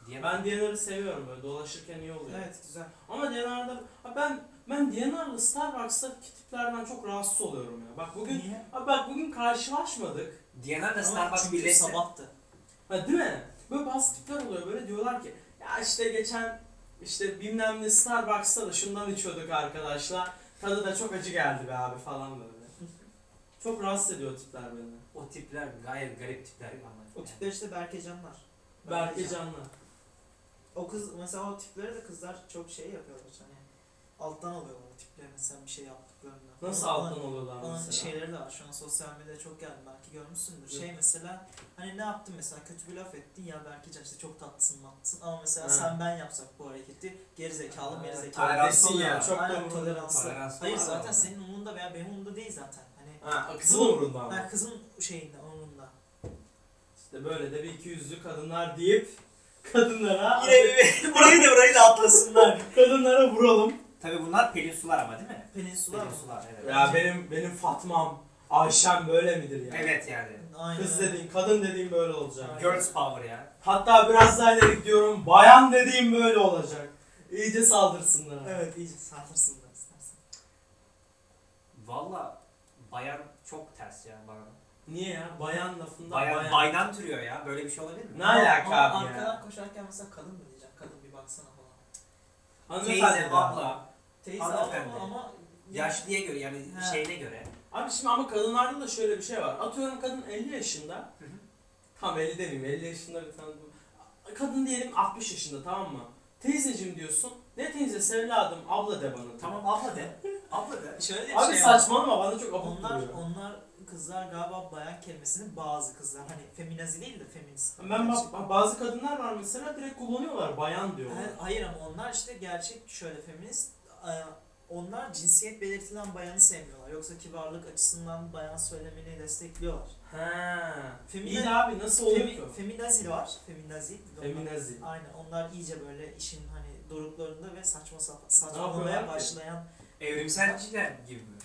Diye Ben DNR'ı seviyorum böyle dolaşırken iyi oluyor. Evet güzel. Ama DNR'da ha ben ben DNR'lı Starbucks'taki tiplerden çok rahatsız oluyorum ya. Bak bugün Niye? Abi bak bugün karşılaşmadık. DNR da Starbucks çünkü birleşse. sabahtı. Ha değil mi? Böyle bazı tipler oluyor böyle diyorlar ki ya işte geçen işte bilmem ne Starbucks'ta da şundan içiyorduk arkadaşlar. Tadı da çok acı geldi be abi falan böyle. Çok rahatsız ediyor tipler beni. O tipler gayet garip tipler ama. O tipler işte Berke Canlar. Berke Canlı. O kız mesela o tipleri de kızlar çok şey yapıyorlar hani alttan alıyorlar o tipleri mesela bir şey yaptıklarında. Nasıl Onun- alttan oluyorlar Onun mesela? şeyleri de var. Şu an sosyal medyada çok geldi. Belki görmüşsündür. Şey mesela hani ne yaptın mesela kötü bir laf ettin ya belki işte çok tatlısın matlısın ama mesela Ha. sen ben yapsak bu hareketi geri zekalı Ha, meri zekalı. toleranslı Desin ya, çok da Aynen, toleranslı. Toleranslı Hayır zaten ama. senin umurunda veya benim umurumda değil zaten. Hani Ha, kızın umurunda ama. ha, kızın şeyinde umurunda. İşte böyle de bir iki yüzlü kadınlar deyip kadınlara [laughs] burayı da burayı da atlasınlar. [laughs] kadınlara vuralım. Tabi bunlar peninsular ama değil mi? Peninsular? Peninsular evet. Ya benim benim Fatmam, Ayşem böyle midir ya? Evet yani. Aynen. Kız dediğin, kadın dediğin böyle olacak. Aynen. Girls power ya. Hatta biraz daha ileri gidiyorum. Bayan dediğim böyle olacak. İyice saldırsınlar. Evet iyice sardırsınlar istersen. Valla bayan çok ters ya bana. Niye ya? Bayan lafında Bayan, bayan. baydan türüyor ya. Böyle bir şey olabilir mi? Ne alaka Ama abi Arkadan ya? koşarken mesela kadın mı diyeceğim? Kadın bir baksana falan. Hanımefendi abla, Teyze Hanımefendi. ama, ama yaşlıya göre yani Ha. şeyine göre. Abi şimdi ama kadınlarda da şöyle bir şey var. Atıyorum kadın 50 yaşında. Hı hı. Tam 50 demeyeyim 50 yaşında bir tane. Kadın diyelim 60 yaşında tamam mı? Teyzeciğim diyorsun. Ne teyzesi evladım abla de bana. Tamam abla de. abla de. [laughs] şöyle bir Abi şey var. saçmalama bana çok abuk Onlar, duruyor. onlar kızlar galiba bayan kelimesini bazı kızlar hani feminazi değil de feminist. Ben bak bazı kadınlar var mesela direkt kullanıyorlar bayan diyorlar. Hayır, hayır ama onlar işte gerçek şöyle feminist. E, Onlar cinsiyet belirtilen bayanı sevmiyorlar. Yoksa kibarlık açısından bayan söylemini destekliyorlar. Ha. Femine- İyi de abi nasıl oluyor Femi, ki? feminazi var. Feminazi. Feminazi. Aynen. Onlar iyice böyle işin hani doruklarında ve saçma saçmalamaya başlayan Evrimselciler gibi mi?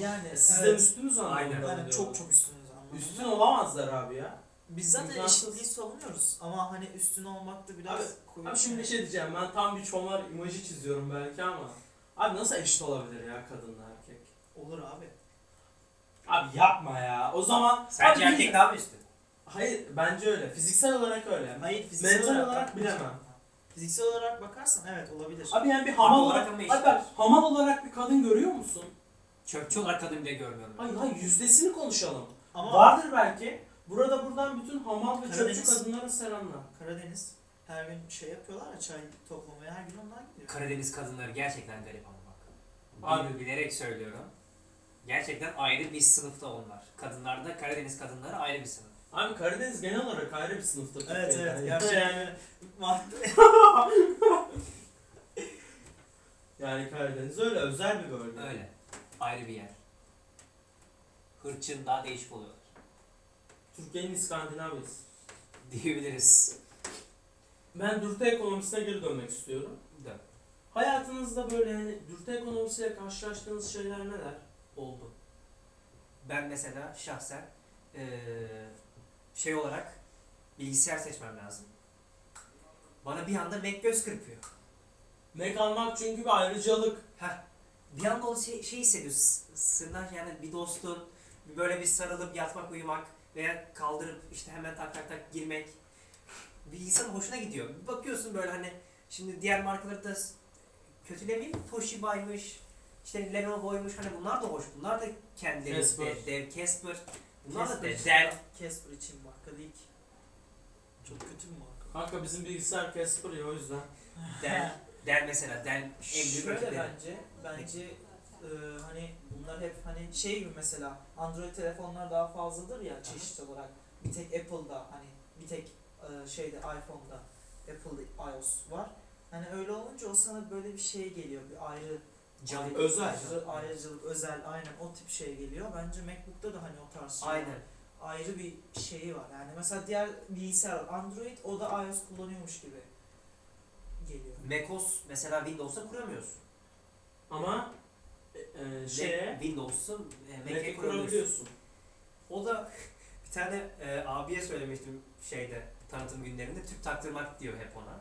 yani Sizden evet, üstünüz anlamında Aynen. yani çok çok üstünüz anlamında. Üstün olamazlar abi ya. Biz zaten İmkansız. eşitliği savunuyoruz ama hani üstün olmakta biraz Abi- koyu. Abi şimdi bir şey diyeceğim ben tam bir çomar imajı çiziyorum belki ama Abi nasıl eşit olabilir ya kadınla erkek? olur abi. Abi yapma ya. O zaman Sence Abi erkek daha mı üstün? Hayır bence öyle. Fiziksel olarak öyle. Hayır fiziksel Mental olarak bakmayacağım. bilemem. Fiziksel olarak bakarsan evet olabilir. Abi yani bir hamal olarak olarak, abi bak, hamal olarak bir kadın görüyor musun? Çöpçü olarak kadın bile görmüyorum. Hayır hayır yüzdesini konuşalım. ama Vardır belki. Burada buradan bütün hamal ve çöpçü Karadeniz. kadınlara selamlar. Karadeniz her gün şey yapıyorlar ya çay toplamaya her gün onlar gidiyor. Karadeniz kadınları gerçekten garip ama bak. Abi. Abi. Bilerek söylüyorum. Gerçekten ayrı bir sınıfta onlar. Kadınlarda Karadeniz kadınları ayrı bir sınıf. Abi Karadeniz genel olarak ayrı bir sınıfta. Evet evet Yani gerçekten. Mah- [laughs] Yani Karadeniz öyle özel bir bölge. Öyle. Ayrı bir yer. Hırçın daha değişik oluyorlar. Türkiye'nin İskandinavya'sı. [laughs] Diyebiliriz. Ben dürtü ekonomisine geri dönmek istiyorum. Dön. Hayatınızda böyle hani dürtü ekonomisiyle karşılaştığınız şeyler neler? Oldu. Ben mesela şahsen eee, şey olarak bilgisayar seçmem lazım. Bana bir anda Mac göz kırpıyor. Mac almak çünkü bir ayrıcalık. Heh. Bir anda o şey, şey hissediyorsun. Sırlar yani bir dostun bir böyle bir sarılıp yatmak uyumak veya kaldırıp işte hemen tak tak tak girmek bir insanın hoşuna gidiyor. Bir bakıyorsun böyle hani şimdi diğer markaları da kötülemeyeyim. Toshiba'ymış, işte Lenovo'ymuş hani bunlar da hoş. Bunlar da kendileri Casper. de, dev Casper. Bunlar da Casper de, için- Dell. Casper için marka değil ki. Çok kötü bir marka. Kanka bizim bilgisayar Casper ya o yüzden. Dell. Dell mesela Dell en büyük Şöyle bence, bence e, hani bunlar hep hani şey gibi mesela Android telefonlar daha fazladır ya çeşit olarak. Bir tek Apple'da hani bir tek e, şeyde iPhone'da Apple iOS var. Hani öyle olunca o sana böyle bir şey geliyor. Bir ayrı Can- ayrı- özel. ayrı- ayrıcalık, özel aynen o tip şey geliyor. Bence MacBook'ta da hani o tarz şeyler Aynen. ayrı bir şeyi var. Yani mesela diğer bilgisayar Android o da iOS kullanıyormuş gibi geliyor. macOS mesela Windows'a kuramıyorsun. Ama e, şeye Windows'u Mac'e kurabiliyorsun. O da [laughs] bir tane e, abiye söylemiştim şeyde tanıtım günlerinde tüp taktırmak diyor hep ona.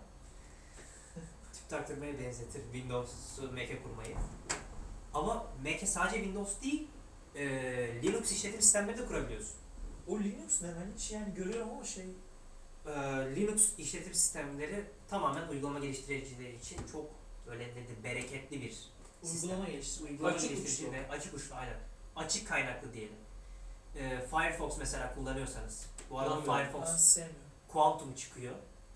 [laughs] tüp taktırmaya benzetir Windows'u Mac'e kurmayı. Ama Mac'e sadece Windows değil e, Linux işletim sistemleri de kurabiliyorsun. O Linux ne ben hiç yani görüyorum ama şey E, Linux işletim sistemleri tamamen uygulama geliştiricileri için çok böyle dedi bereketli bir. Uygulama geliştirme. Uygulama Açık geliştirici uçlu. açık uçlu aynen. Açık kaynaklı diyelim. E, Firefox mesela kullanıyorsanız. Bu arada Kullanmıyorum. Firefox sevmiyorum. Quantum çıkıyor.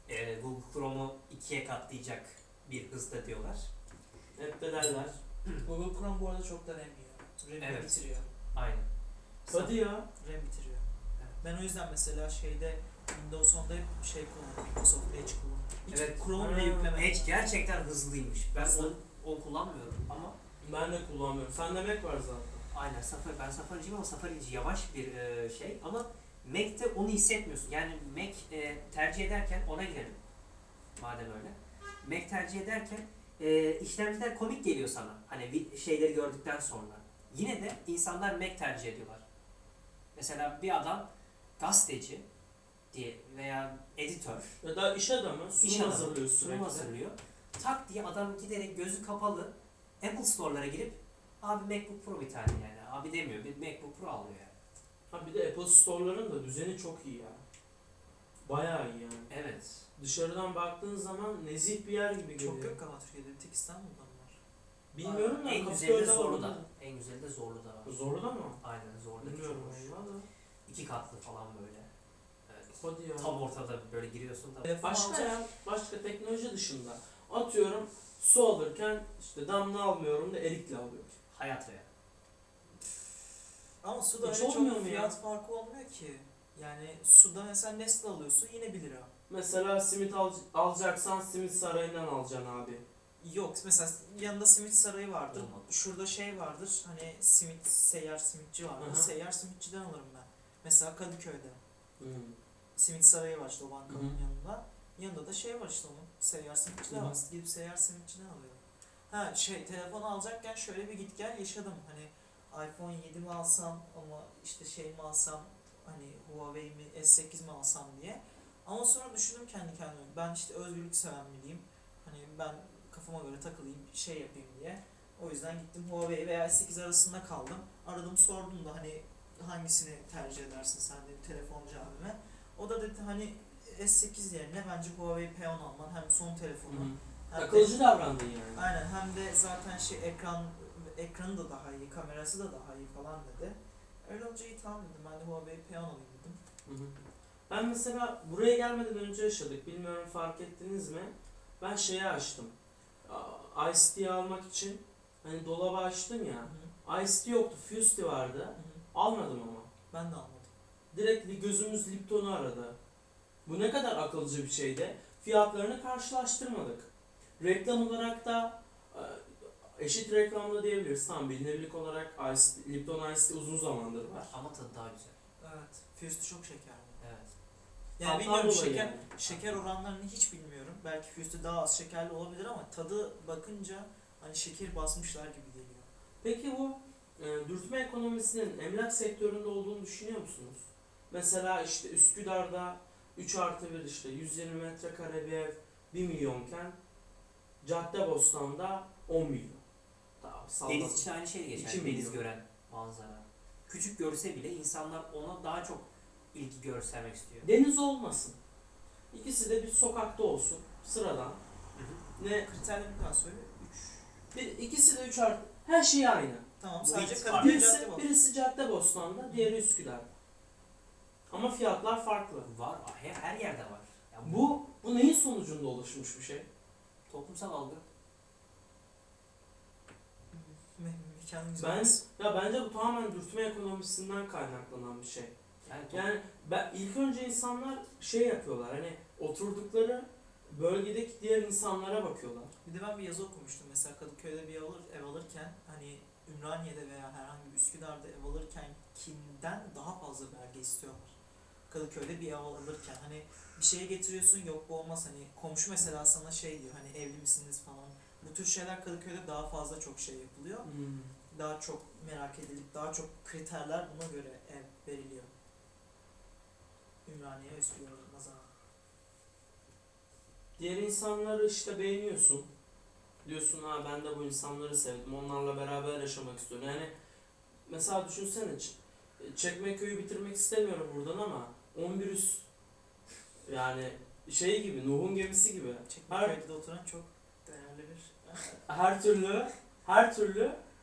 Ee, Google Chrome'u ikiye katlayacak bir hızda diyorlar. Hep de derler. [clears throat] Google Chrome bu arada çok da RAM yiyor. RAM'i Evet. bitiriyor. Aynen. Hadi ya. RAM bitiriyor. Evet. Ben o yüzden mesela şeyde Windows 10'da hep şey kullanıyorum. Microsoft Edge kullanıyorum. Hiç Evet. Chrome bile yüklemedim. Edge gerçekten hızlıymış. Ben Hızlı. onu, o kullanmıyorum Ben de kullanmıyorum. Sende Mac var zaten. aynen Safari, ben Safari'ciyim ama Safari'ci yavaş bir e, şey ama Mac'te onu hissetmiyorsun. Yani Mac e, tercih ederken ona girelim. Madem öyle. Mac tercih ederken e, işlemciler komik geliyor sana. Hani bir şeyleri gördükten sonra. Yine de insanlar Mac tercih ediyorlar. Mesela bir adam gazeteci diye veya editör Ya da iş adamı sunum İş adamı, hazırlıyor sunum sürekli. hazırlıyor. Tak diye adam giderek gözü kapalı Apple Store'lara girip abi MacBook Pro bir tane yani. Abi demiyor bir MacBook Pro alıyor yani. Ha bir de Apple Store'ların da düzeni çok iyi ya. Bayağı iyi yani. Evet. Dışarıdan baktığın zaman nezih bir yer gibi geliyor. Çok yok ama Türkiye'de bir tek İstanbul'da mı var? Bilmiyorum da en güzeli de Kadıköy'de var zorlu orada. da. En güzeli de zorlu da var. Zorlu da mı? Aynen zorlu da Bilmiyorum çok hoş. da. İki katlı falan böyle. Evet. Hadi ya. Tam ortada böyle giriyorsun da. Telefon Başka ya, başka teknoloji dışında. Atıyorum su alırken işte damla almıyorum da erikli alıyorum. Hayat ya. Ama suda Hiç öyle olmuyor çok mu ya? fiyat farkı olmuyor ki. Yani suda mesela Nestle alıyorsun yine 1 lira. Mesela simit al, alacaksan simit sarayından alacaksın abi. Yok mesela yanında simit sarayı vardır. Olmadı. Şurada şey vardır hani simit seyyar simitçi vardır. Hı hı. Seyyar simitçiden alırım ben. Mesela Kadıköy'de. Hmm. Simit sarayı var işte o bankanın Hı hı. yanında. Yanında da şey var işte onun. Seyyar simitçi de Hı hı. var. Gidip seyyar simitçiden alıyorum. Ha şey telefon alacakken şöyle bir git gel yaşadım. Hani iPhone 7 mi alsam ama işte şey mi alsam hani Huawei mi S8 mi alsam diye. Ama sonra düşündüm kendi kendime. Ben işte özgürlük seven biriyim. Hani ben kafama göre takılayım, şey yapayım diye. O yüzden gittim Huawei veya S8 arasında kaldım. Aradım sordum da hani hangisini tercih edersin sen de telefoncu abime. O da dedi hani S8 yerine bence Huawei P10 alman hem son telefonu hem de- Akılcı davrandın yani. Aynen hem de zaten şey ekran ekranı da daha iyi, kamerası da daha iyi falan dedi. Öyle olunca iyi tamam dedim. Ben de Huawei P10 alayım dedim. Hı hı. Ben mesela buraya gelmeden önce yaşadık. Bilmiyorum fark ettiniz mi? Ben şeyi açtım. Ice Tea almak için hani dolabı açtım ya. Hı Ice Tea yoktu. Fuse Tea vardı. hı. Almadım ama. Ben de almadım. Direkt bir gözümüz Lipton'u aradı. Bu ne kadar akılcı bir şeydi. Fiyatlarını karşılaştırmadık. Reklam olarak da e, eşit reklamda diyebiliriz. Tamam bilinebilik olarak Ice, Lipton Ice Tea uzun zamandır var. Ama tadı daha güzel. Evet. Füstü çok şekerli. Evet. Yani Tatlar bilmiyorum şeker, yani. şeker oranlarını hiç bilmiyorum. Belki füstü daha az şekerli olabilir ama tadı bakınca hani şeker basmışlar gibi geliyor. Peki bu e, dürtme ekonomisinin emlak sektöründe olduğunu düşünüyor musunuz? Mesela işte Üsküdar'da 3 artı 1 işte 120 metrekare bir ev 1 milyonken Caddebostan'da 10 milyon. Tamam, salladım. Deniz için aynı şey geçer. Deniz milyon. gören manzara. Küçük görse bile insanlar ona daha çok ilgi göstermek istiyor. Deniz olmasın. İkisi de bir sokakta olsun. Sıradan. Ne Kriterlerini daha söyle. 3. bir ikisi de 3 artı her şey aynı. Tamam sadece Birisi, Cadde var. birisi Caddebostan'da, diğeri Üsküdar'da. Ama fiyatlar farklı. Var. Her, her yerde var. Yani bu Bu neyin sonucunda oluşmuş bir şey? toplumsal algı. Ben ya bence bu tamamen dürtme ekonomisinden kaynaklanan bir şey. Yani, Yani ben ilk önce insanlar şey yapıyorlar. Hani oturdukları bölgedeki diğer insanlara bakıyorlar. Bir de ben bir yazı okumuştum mesela Kadıköy'de bir ev, alır, ev alırken hani Ümraniye'de veya herhangi bir Üsküdar'da ev alırken kinden daha fazla vergi istiyorlar. Kadıköy'de bir ev alırken hani bir şeye getiriyorsun yok bu olmaz hani komşu mesela sana şey diyor hani evli misiniz falan. Bu tür şeyler Kadıköy'de daha fazla çok şey yapılıyor. Daha çok merak edilip daha çok kriterler buna göre ev veriliyor. Ümraniye Üsküdar'a nazaran. Diğer insanları işte beğeniyorsun. Diyorsun ha ben de bu insanları sevdim. Onlarla beraber yaşamak istiyorum. Yani mesela düşünsene Çekmeköy'ü bitirmek istemiyorum buradan ama 11 üst yani şey gibi Nuh'un gemisi gibi. Her, Çekmeköy'de oturan çok değerli bir [laughs] her türlü her türlü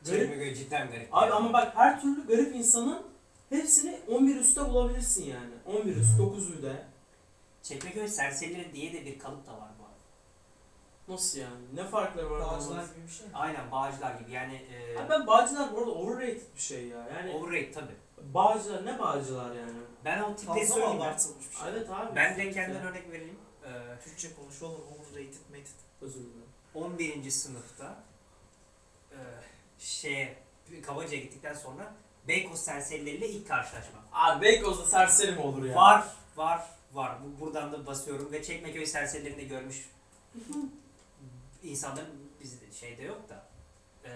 garip Çekmeköy cidden garip. Abi ama bak her türlü garip insanın hepsini 11 üstte bulabilirsin yani. 11 üst, 9 üde. Çekmeköy serserileri diye de bir kalıp da var bu arada. Nasıl yani? Ne farkları var? Bağcılar anlamadım. gibi bir şey. Aynen bağcılar gibi yani e, Abi ben Bağcılar bu arada overrated bir şey ya. Yani overrated tabi. Bağcılar ne Bağcılar yani? Ben o tipleri Fazla söyleyeyim. ben. abartılmış bir şey? Evet abi. Ben de kendimden örnek vereyim. Ee, Türkçe konuş oğlum overrated mated. Özür dilerim. 11. sınıfta e, şeye Kabaca'ya gittikten sonra Beykoz serserileriyle ilk karşılaşmam. Abi Beykoz'da serseri mi olur ya? Var, var, var. Bu, buradan da basıyorum ve Çekmeköy serserilerini de görmüş [laughs] insanların bizde şeyde yok da e,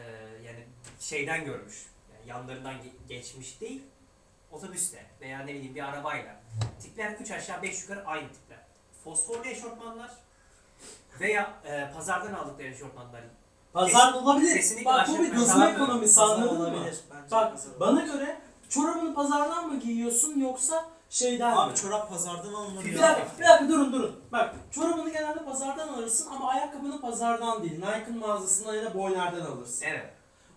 yani şeyden görmüş. Yani yanlarından ge- geçmiş değil otobüste veya ne bileyim bir arabayla. Tipler 3 aşağı 5 yukarı aynı tipler. Fosforlu eşortmanlar veya e, pazardan aldıkları eşortmanlar. Pazar olabilir. Kesinlikle Bak bu aşırı bir dürtme pazar ekonomisi Pazar anladın mı? olabilir. Bence Bak pazar bana göre çorabını pazardan mı giyiyorsun yoksa şeyden mi? Abi çorap pazardan alınır. Bir Fiyat- dakika, bir dakika durun durun. Bak çorabını genelde pazardan alırsın ama ayakkabını pazardan değil. Nike'ın mağazasından ya da Boyner'den alırsın. Evet.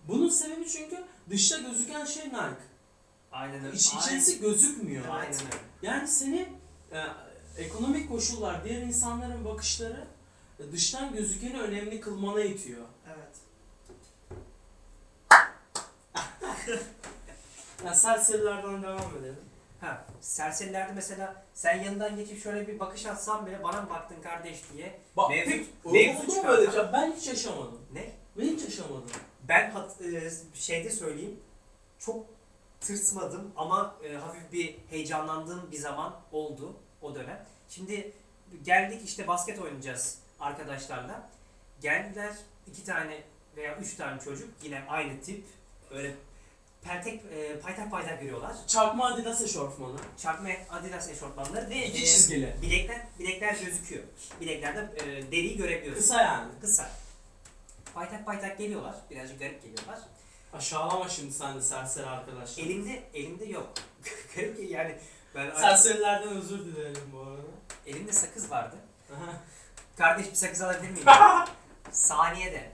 Bunun sebebi çünkü dışta gözüken şey Nike. Aynen öyle. İç, içerisi gözükmüyor. Aynen, aynen öyle. Yani seni e, ekonomik koşullar, diğer insanların bakışları e, dıştan gözükeni önemli kılmana itiyor. Evet. [laughs] Yani serserilerden devam edelim. Ha, serserilerde mesela sen yanından geçip şöyle bir bakış atsan bile bana mı baktın kardeş diye. Bak Mevzu- pek mevzu oldu mu şey? Ben hiç yaşamadım. Ne? Ben hiç yaşamadım. Ben hat, e, şeyde söyleyeyim. Çok tırsmadım ama e, hafif bir heyecanlandığım bir zaman oldu o dönem. Şimdi geldik işte basket oynayacağız arkadaşlarla. Geldiler iki tane veya üç tane çocuk yine aynı tip böyle pertek e, paytak paytak yürüyorlar. Çakma Adidas eşofmanı. Çakma Adidas eşortmanları ve İki e, çizgili. bilekler bilekler gözüküyor. Bileklerde e, deriyi görebiliyoruz. Kısa yani. Kısa. Paytak paytak geliyorlar. Birazcık garip geliyorlar. Aşağılama şimdi sen de serseri arkadaşlar. Elimde elimde yok. [laughs] garip ki yani ben Serserilerden özür dilerim bu arada. elimde sakız vardı. Kardeş bir sakız alabilir miyim? [laughs] Saniyede.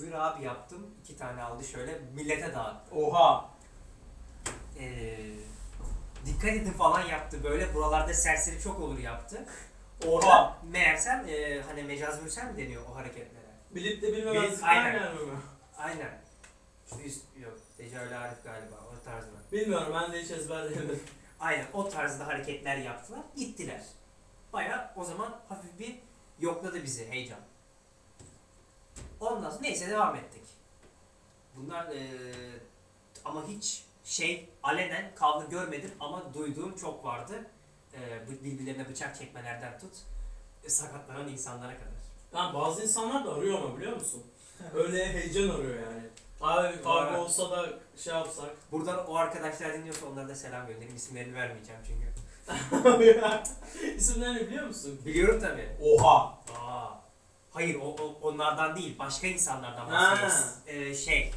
Buyur abi yaptım. iki tane aldı şöyle millete dağıttı. Oha. Ee, dikkat edin falan yaptı böyle. Buralarda serseri çok olur yaptı. Oha. Meğersem e, hani mecaz mürsel mi deniyor o hareketlere? Bilip de bilmemezlikten Aynen. yani? Aynen. Şu üst yok. Tecavüle Arif galiba o tarzda. Bilmiyorum ben de hiç ezberleyemedim. [laughs] Aynen o tarzda hareketler yaptılar. Gittiler. Baya o zaman hafif bir yokladı bizi heyecan. Ondan sonra neyse devam ettik. Bunlar e, ama hiç şey alenen kavga görmedim ama duyduğum çok vardı. E, birbirlerine bıçak çekmelerden tut e, sakatlanan insanlara kadar. Yani bazı insanlar da arıyor ama biliyor musun? [laughs] Öyle heyecan arıyor yani. Abi kavga Doğru. olsa da şey yapsak. Buradan o arkadaşlar dinliyorsa onlara da selam gönderin. İsimlerini vermeyeceğim çünkü. [laughs] İsimlerini biliyor musun? Biliyorum tabii. Oha! Aa. Hayır o, o- onlardan değil başka insanlardan Ha. bahsediyoruz. Ee, şey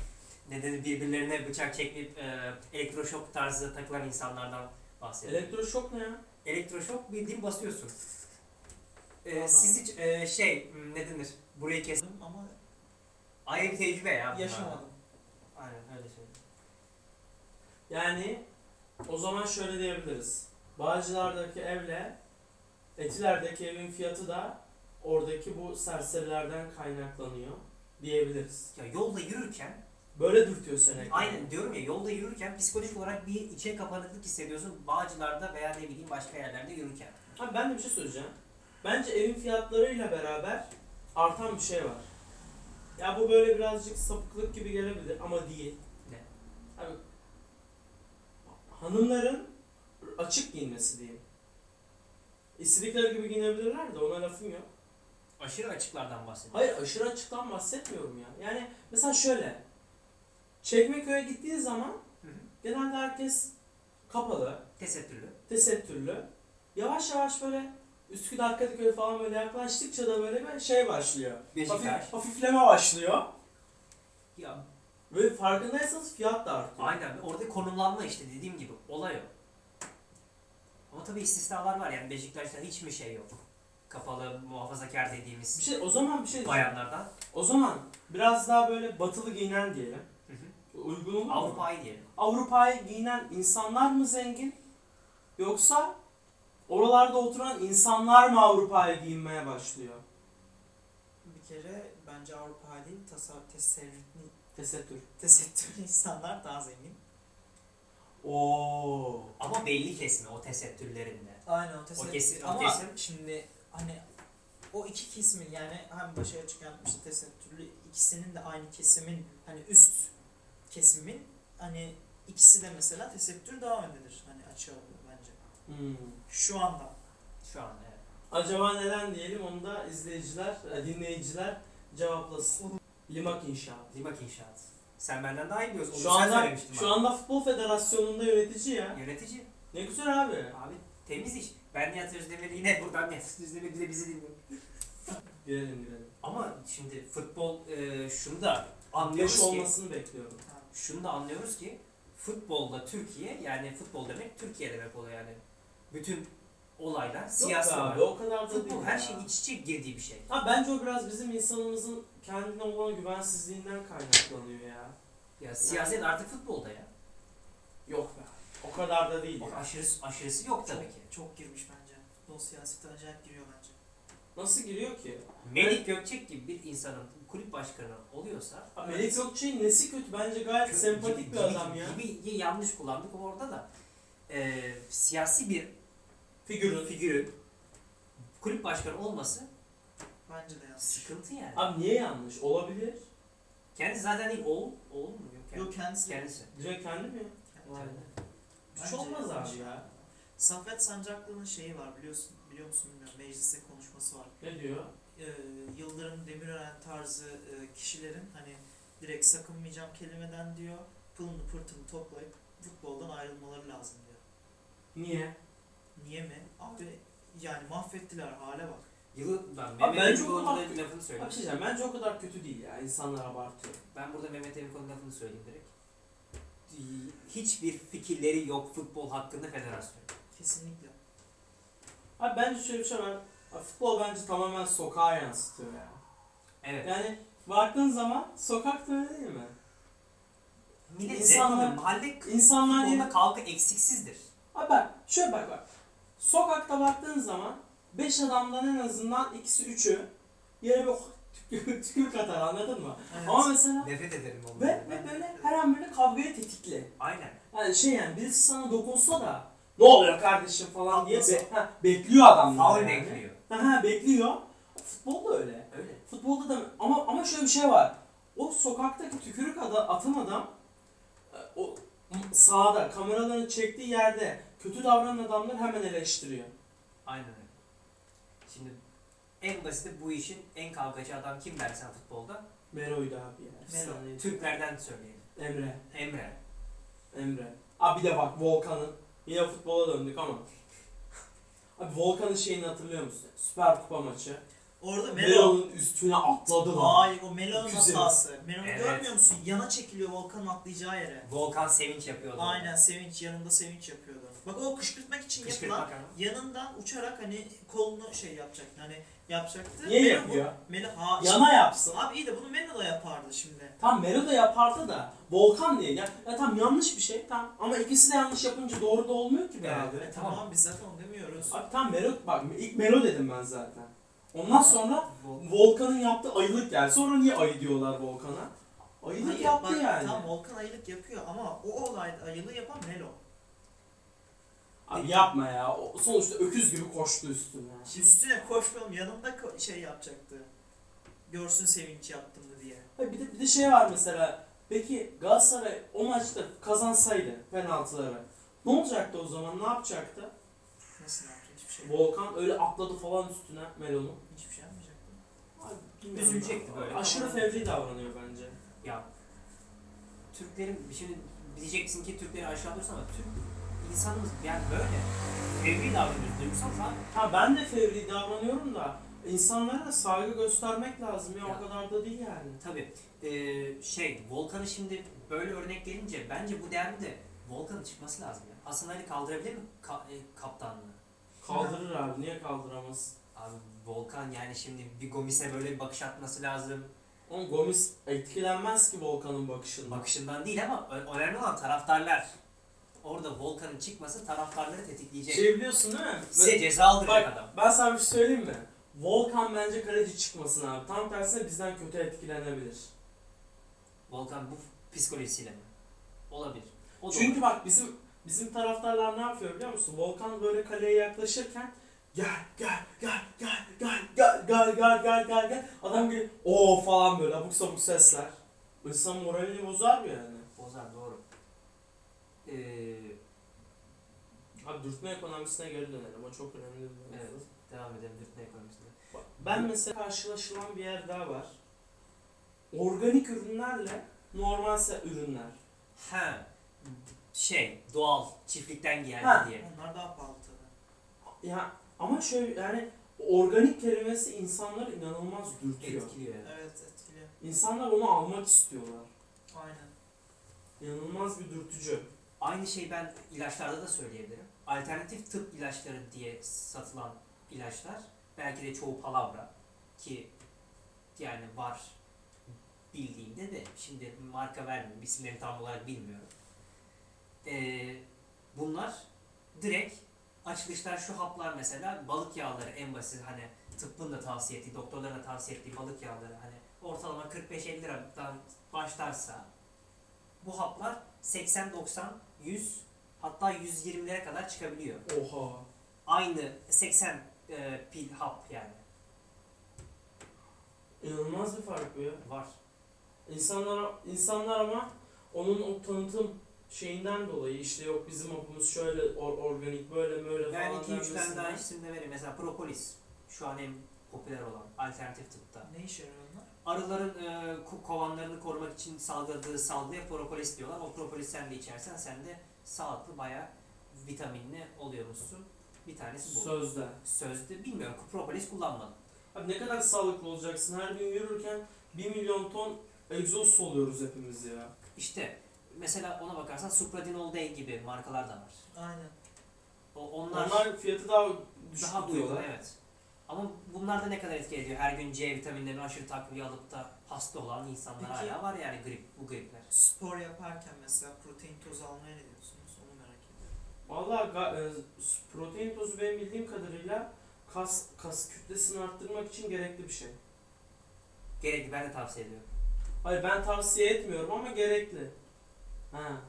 ne dedi birbirlerine bıçak çekip e, elektroşok tarzı takılan insanlardan bahsediyoruz. Elektroşok ne ya? elektroşok bildiğin basıyorsun. Ee, Tamam. siz hiç e, şey m, ne denir burayı kes. ama Ayrı bir tecrübe ya. bunlar. yaşamadım. Aynen öyle söyleyeyim. Yani o zaman şöyle diyebiliriz. Bağcılar'daki evle Etiler'deki evin fiyatı da oradaki bu serserilerden kaynaklanıyor diyebiliriz. Ya yolda yürürken Böyle dürtüyor seni. aynen diyorum ya yolda yürürken psikolojik olarak bir içe kapanıklık hissediyorsun Bağcılar'da veya ne bileyim başka yerlerde yürürken. Abi ben de bir şey söyleyeceğim. Bence evin fiyatlarıyla beraber artan bir şey var. Ya bu böyle birazcık sapıklık gibi gelebilir ama değil. Ne? Abi hanımların açık giyinmesi diyeyim. İstedikleri gibi giyinebilirler de ona lafım yok. Aşırı açıklardan bahsediyorum. Hayır aşırı açıktan bahsetmiyorum ya. Yani mesela şöyle. Çekmeköy'e gittiğin zaman Hı hı. genelde herkes kapalı, Tesettürlü. tesettürlü. Yavaş yavaş böyle Üsküdar Kadıköy falan böyle yaklaştıkça da böyle bir şey başlıyor. Beşiktaş. Hafif, hafifleme başlıyor. Ya Ve farkındaysanız fiyat da artıyor. aynen orada konumlanma işte dediğim gibi olay o. Ama tabii istisnalar var yani Beşiktaş'ta hiç mi şey yok? Kapalı muhafazakar Bir dediğimiz şey o zaman bir şey diyeceğim. bayanlardan. O zaman biraz daha böyle batılı giyinen diyelim. Hı hı. Uygun olur mu? Avrupa'yı diyelim. Avrupa'ya giyinen insanlar mı zengin? Yoksa oralarda oturan insanlar mı Avrupa'ya giyinmeye başlıyor? Bir kere bence Avrupa değil tasavvuf tesettürlü, Tesettür. tesettürlü [laughs] insanlar daha zengin. Oo. Ama belli kesme o tesettürlerinde. Aynen o tesettür. kesin- o Ama kesin. şimdi hani o iki kesmin yani hem başı açık hem işte tesettürlü ikisinin de aynı kesimin hani üst kesimin hani ikisi de mesela tesettür devam edilir. Hani açığa. Hmm. Şu anda. Şu an evet. Acaba neden diyelim onu da izleyiciler, e, dinleyiciler cevaplasın. Limak İnşaat. Limak İnşaat. Sen benden daha iyi biliyorsun. Onu Şu sen anda söylemiştin şu bana. anda Futbol Federasyonu'nda yönetici ya. Yönetici. Ne güzel abi. Abi temiz iş. Ben Nihat Özdemir yine buradan Nihat Özdemir bile bizi dinliyor. [laughs] Girelim girelim. Ama şimdi futbol e, şunu da anlıyoruz Yaş ki olmasını bekliyorum. şunu da anlıyoruz ki futbolda Türkiye yani futbol demek Türkiye demek oluyor yani. Bütün olaylar be abi o kadar da Futbol değil her ya. şeyin iç içe girdiği bir şey. Ha bence o biraz bizim insanımızın kendine olan güvensizliğinden kaynaklanıyor ya. Ya siyaset artık futbolda ya. Yok be. O kadar da değil O ya. aşırısı, aşırısı yok tabii ki. Çok girmiş bence. Futbol siyasete acayip giriyor bence. Nasıl giriyor ki? Melik Gökçek gibi bir insanın kulüp başkanı oluyorsa Ha, Melik Gökçe'nin nesi kötü? Bence gayet sempatik bir adam ya. Gibi yanlış kullandık orada da. Ee, siyasi bir Figürün. figürün kulüp başkanı olması Bence de yanlış. sıkıntı yani. Abi niye yanlış? Olabilir. Kendisi zaten değil oğul, oğul mu? Yok, kendisi. Yok kendisi. kendisi. Direkt kendi mi? Vay be. Hiç Bence olmaz yanlış abi ya. Saffet Sancaklı'nın şeyi var biliyorsun biliyor musun bilmiyorum mecliste konuşması var. Ne diyor? Ee, Yıldırım Demirören tarzı e, kişilerin hani direkt sakınmayacağım kelimeden diyor pılını pırtını toplayıp futboldan ayrılmaları lazım diyor. Niye? Niye mi? Abi yani mahvettiler hale bak. Yılı, ben Abi Mehmet bence Emin o konuda haklı. lafını Abi söyleyeyim. bir şey diyeceğim. Bence o kadar kötü değil ya. İnsanlar abartıyor. Ben burada Mehmet Emin lafını söyleyeyim direkt. Hiçbir fikirleri yok futbol hakkında federasyon. Kesinlikle. Abi bence şöyle bir şey var. Abi futbol bence tamamen sokağa yansıtıyor ya. Evet. Yani baktığın zaman sokakta öyle değil mi? Millet İnsanlar-. Mahalle İnsanlar yine... futbolda kavga eksiksizdir. Abi bak şöyle bak bak. Sokakta baktığın zaman 5 adamdan en azından ikisi üçü yere bir tükür, tükür katar anladın mı? Evet. Ama mesela Nefret ederim ondan. ve, ve böyle her an böyle kavgaya tetikli. Aynen. Yani şey yani birisi sana dokunsa da ne oluyor kardeşim falan diye be- ha, bekliyor adamlar Faul yani. bekliyor. Ha, bekliyor. Futbol da öyle. Öyle. Futbolda da ama ama şöyle bir şey var. O sokaktaki tükürük ada, atan adam e, o sağda kameraların çektiği yerde kötü davranan adamları hemen eleştiriyor. Aynen öyle. Şimdi en basiti bu işin en kavgacı adam kim dersen futbolda? Mero'ydu abi ya. Mero. Türklerden söyleyelim. Emre. Emre. Emre. Abi bir de bak Volkan'ın. Yine futbola döndük ama. Abi Volkan'ın şeyini hatırlıyor musun? Süper Kupa maçı. Orada Melo. Melo'nun üstüne atladı lan. Hayır o Melo'nun hatası. Melo'nu Evet. görmüyor musun? Yana çekiliyor Volkan'ın atlayacağı yere. Volkan sevinç yapıyordu. Aynen sevinç yanında sevinç yapıyordu. Bak o kışkırtmak için Kışkırtmak yapılan ama. yanından uçarak hani kolunu şey yapacaktı. Hani yapacaktı. Niye yapıyor? Melo ha Yana yapsın. Abi iyi de bunu Melo da yapardı şimdi. Tam Melo da yapardı da Volkan niye? Ya, ya tam yanlış bir şey tam ama ikisi de yanlış yapınca doğru da olmuyor ki be Evet. E, tamam biz zaten onu demiyoruz. Abi tam Melo bak ilk Melo dedim ben zaten. Ondan sonra Vol- Volkan'ın yaptığı ayılık geldi. Sonra niye ayı diyorlar Volkan'a? Ayılık Hayır, yaptı bak, yani. Tamam Volkan ayılık yapıyor ama o olayda ayılığı yapan Melo. Abi yapma ya. O sonuçta öküz gibi koştu üstüne. Üstüne koşmayalım yanında ko- şey yapacaktı. Görsün sevinç yaptım mı diye. Hayır, bir de bir de şey var mesela. Peki Galatasaray o maçta kazansaydı penaltıları ne olacaktı o zaman? Ne yapacaktı? Nasıl ne yapacak hiçbir şey. Volkan öyle atladı falan üstüne Melo'nun. Hiçbir şey yapmayacaktı. Abi, bilmiyorum. Üzülecekti böyle. Aşırı fevri davranıyor bence. Ya Türklerin şimdi diyeceksin ki Türkleri aşağılıyorsun ama Türk insanımız yani böyle fevri davranıyoruz duygusal zaten. Ha ben de fevri davranıyorum da insanlara saygı göstermek lazım ya, Ya. o kadar da değil yani. Tabii eee, şey Volkan'ı şimdi böyle örnek gelince bence bu değerli de Volkan'ın çıkması lazım ya. Hasan Ali kaldırabilir mi ka- e, kaptanlığı? Kaldırır abi niye kaldıramaz? Abi Volkan yani şimdi bir Gomis'e böyle bir bakış atması lazım. Oğlum Gomis etkilenmez ki Volkan'ın bakışından. Bakışından değil ama önemli olan taraftarlar. Orada Volkan'ın çıkması taraftarları tetikleyecek. Şey biliyorsun değil mi? Size ceza aldıracak adam. ben sana bir şey söyleyeyim mi? Volkan bence kaleci çıkmasın abi. Tam tersine bizden kötü etkilenebilir. Volkan bu psikolojisiyle mi? Olabilir. O Çünkü bak bizim bizim taraftarlar ne yapıyor biliyor musun? Volkan böyle kaleye yaklaşırken gel gel gel gel gel gel gel gel gel gel gel adam geliyor o falan böyle abuk sabuk sesler. İnsan moralini bozar mı yani? Ee, Abi dürtme ekonomisine geri dönelim. O çok önemli bir mevzu. evet devam edelim dürtme ekonomisine. Ben mesela karşılaşılan bir yer daha var. Organik ürünlerle normal se- ürünler. Ha şey doğal çiftlikten geldi Ha. diye. Onlar daha pahalı tabii. Ya ama şöyle yani organik kelimesi insanları inanılmaz dürtüyor. Etkiliyor yani. Evet etkili. İnsanlar onu almak istiyorlar. Aynen. İnanılmaz bir dürtücü. Aynı şeyi ben ilaçlarda da söyleyebilirim. Alternatif tıp ilaçları diye satılan ilaçlar belki de çoğu palavra ki yani var bildiğimde de şimdi marka vermiyorum isimlerini tam olarak bilmiyorum. Ee, bunlar direkt açılışlar şu haplar mesela balık yağları en basit hani tıbbın da tavsiye ettiği doktorların da tavsiye ettiği balık yağları hani ortalama 45-50 liradan başlarsa bu haplar 80 90 100 hatta 120'lere kadar çıkabiliyor. Oha. Aynı 80 e, pil hap yani İnanılmaz bir fark bu ya. var. İnsanlar, insanlar ama onun o tanıtım şeyinden dolayı işte yok bizim hapımız şöyle or- organik böyle böyle Ben falan 2 3 tane daha isim de vereyim. Mesela propolis şu an en popüler olan alternatif tıpta. Ne işe yarıyor? Arıların e, ko- kovanlarını korumak için salgıladığı salgıya propolis diyorlar. O propolis sen de içersen sen de sağlıklı bayağı vitaminli oluyormuşsun. Bir tanesi bu. Sözde. Sözde bilmiyorum propolis kullanmadım. Abi ne kadar sağlıklı olacaksın her gün yürürken 1 milyon ton egzoz soluyoruz hepimiz ya. İşte mesela ona bakarsan Supradinol Day gibi markalar da var. Aynen. O, onlar, Onlar fiyatı daha düşük daha uygun tutuyorlar. evet. Ama bunlar da ne kadar etki ediyor? Her gün C vitaminlerini aşırı takviye alıp da hasta olan insanlar Peki. hala var yani grip, bu gripler. Spor yaparken mesela protein tozu almaya ne diyorsunuz? Onu merak ediyorum. Valla e, protein tozu benim bildiğim kadarıyla kas kas kütlesini arttırmak için gerekli bir şey. Gerekli ben de tavsiye ediyorum. Hayır ben tavsiye etmiyorum ama gerekli. Ha.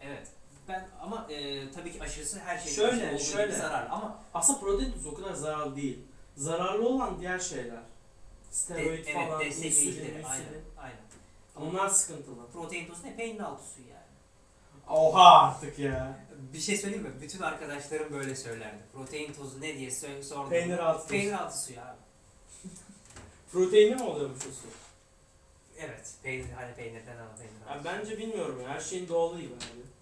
Evet. Ben ama e, tabii ki aşırısı her şeyin Şöyle, şöyle. zararlı ama Aslında protein tozu o kadar zararlı değil. Zararlı olan diğer şeyler. Steroid De- falan, evet, insülin. Aynen. Aynen. Onlar sıkıntılı. Protein tozu ne? Peynir altı suyu yani. Oha artık ya. Bir şey söyleyeyim mi? Bütün arkadaşlarım böyle söylerdi. Protein tozu ne diye sor- sordum. Peynir altı. Peynir altı suyu [laughs] abi. Proteinli mi oluyormuş o su? Evet. Peynir, hani peynirden ama peynir Ya bence bilmiyorum ya. Her şeyin doğalı gibi abi.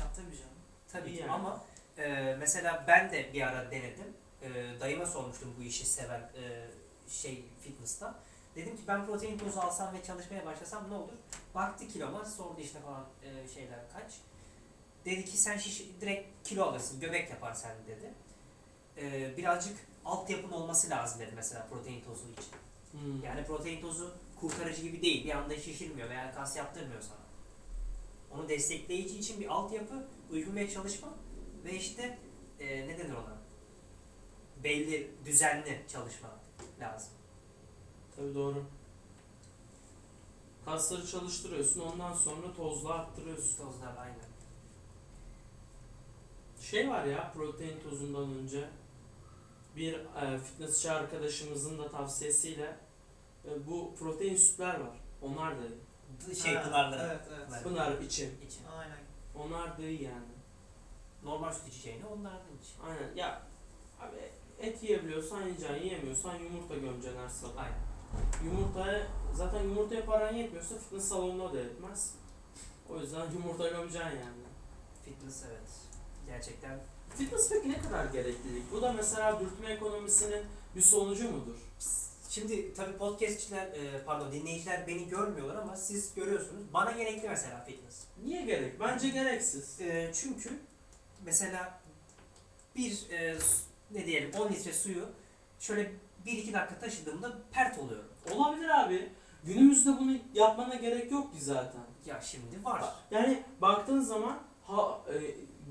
Ya tabii canım. Tabii yani. ama e, mesela ben de bir ara denedim. E, dayıma sormuştum bu işi seven e, şey fitness'ta. Dedim ki ben protein tozu alsam ve çalışmaya başlasam ne olur? Baktı kiloma sordu işte falan e, şeyler kaç. Dedi ki sen şiş, direkt kilo alırsın, göbek yapar sen dedi. E, birazcık altyapın olması lazım dedi mesela protein tozu için. Hmm. Yani protein tozu kurtarıcı gibi değil. Bir anda şişirmiyor veya kas yaptırmıyor sana. Onu destekleyici için bir altyapı, uygulamaya çalışma ve işte e, ne denir ona? Belli, düzenli çalışma lazım. Tabii doğru. Kasları çalıştırıyorsun ondan sonra tozla arttırıyorsun. Tozlar aynen. Şey var ya protein tozundan önce bir e, fitnessçi arkadaşımızın da tavsiyesiyle e, bu protein sütler var. Onlar da Şey Ha, pınarları. Evet evet. Pınar. İçin. için. Aynen. Onlar da iyi yani. Normal süt içeceğini onlardan için. Aynen. Ya abi et yiyebiliyorsan yiyeceksin, yiyemiyorsan yumurta gömeceksin her sabah. Aynen. Yumurtaya zaten yumurtaya paran yetmiyorsa fitness salonuna da yetmez. O yüzden [laughs] yumurta gömeceksin yani. Fitness evet. Gerçekten Fitness peki ne kadar gereklilik? Bu da mesela dürtme ekonomisinin bir sonucu mudur? Şimdi tabii podcastçiler, e, pardon dinleyiciler beni görmüyorlar ama siz görüyorsunuz. Bana gerekli mesela fitness. Niye gerek? Bence gereksiz. E, çünkü mesela bir e, ne diyelim 10 litre suyu şöyle 1-2 dakika taşıdığımda pert oluyorum. Olabilir abi. Günümüzde bunu yapmana gerek yok ki zaten. Ya şimdi var. Yani baktığın zaman ha, e,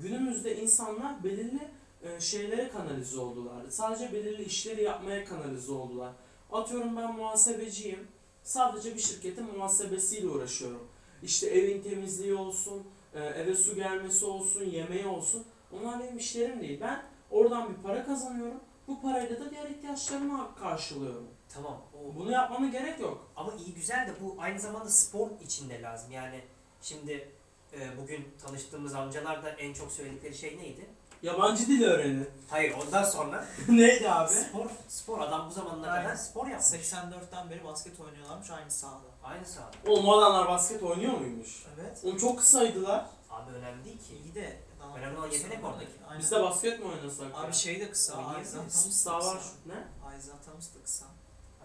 günümüzde insanlar belirli e, şeylere kanalize oldular. Sadece belirli işleri yapmaya kanalize oldular. Atıyorum ben muhasebeciyim. Sadece bir şirketin muhasebesiyle uğraşıyorum. İşte evin temizliği olsun, e, eve su gelmesi olsun, yemeği olsun. Onlar benim işlerim değil. Ben oradan bir para kazanıyorum. Bu parayla da diğer ihtiyaçlarımı karşılıyorum. Tamam. O, Bunu yapmana gerek yok. Ama iyi güzel de bu aynı zamanda spor içinde lazım. Yani şimdi e, bugün tanıştığımız amcalar da en çok söyledikleri şey neydi? Yabancı dil öğrenin. Hayır ondan sonra [laughs] Neydi abi? spor spor adam bu zamanına Aynen. kadar spor yapmış. 84'ten beri basket oynuyorlarmış aynı sahada. Aynı saat. Oğlum o adamlar basket oynuyor muymuş? Evet. Oğlum çok kısaydılar. Abi önemli değil ki. İyi de daha Önemli olan yetenek oradaki. Aynen. Biz de basket mi oynasak Abi ya? şey de kısa. Oynayabiliriz. Ayza da Sağ var kısa. şu ne? Ayza Atamus da kısa.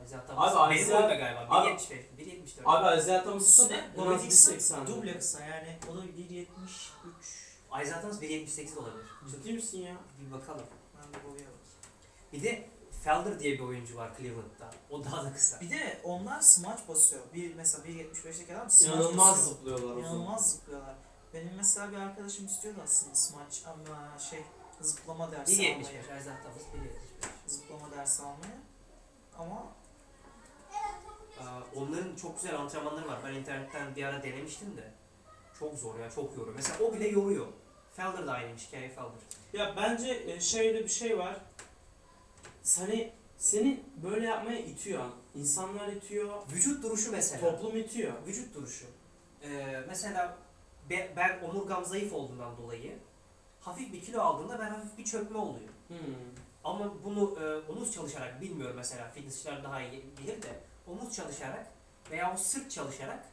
Zaten Abi benim Aysel- boyumda galiba. Abi- 1.75, 1.74. Abi Aziz Atamış'ta da Üstüne en az Bobby Dixon 1.80. duble kısa yani o da 1.73. Ayzatanız 1.78 de olabilir. Ciddi misin ya? Bir bakalım. Ben de Bobby'ye bakayım. Bir de Felder diye bir oyuncu var Cleveland'da. O daha da kısa. Bir de onlar smaç basıyor. Bir mesela 1.75'lik adam smaç İnanılmaz basıyor. zıplıyorlar. İnanılmaz zıplıyorlar. Benim mesela bir arkadaşım istiyordu aslında smaç ama şey zıplama dersi 1.75. almayı. Ayzatanız 1.75. Zıplama dersi almaya. Ama Aa, Onların çok güzel antrenmanları var. Ben internetten bir ara denemiştim de. Çok zor ya, çok yoruyor. Mesela o bile yoruyor. Felder da aynıymış, Kerry Felder. Ya bence e, şöyle bir şey var. Hani seni böyle yapmaya itiyor. İnsanlar itiyor. Vücut duruşu mesela. Toplum itiyor. Vücut duruşu. Ee, mesela be- ben omurgam zayıf olduğundan dolayı hafif bir kilo aldığımda ben hafif bir çökme oluyor. Hmm. Ama bunu e, omuz çalışarak bilmiyorum mesela fitnessçiler daha iyi bilir de omuz çalışarak veya o sırt çalışarak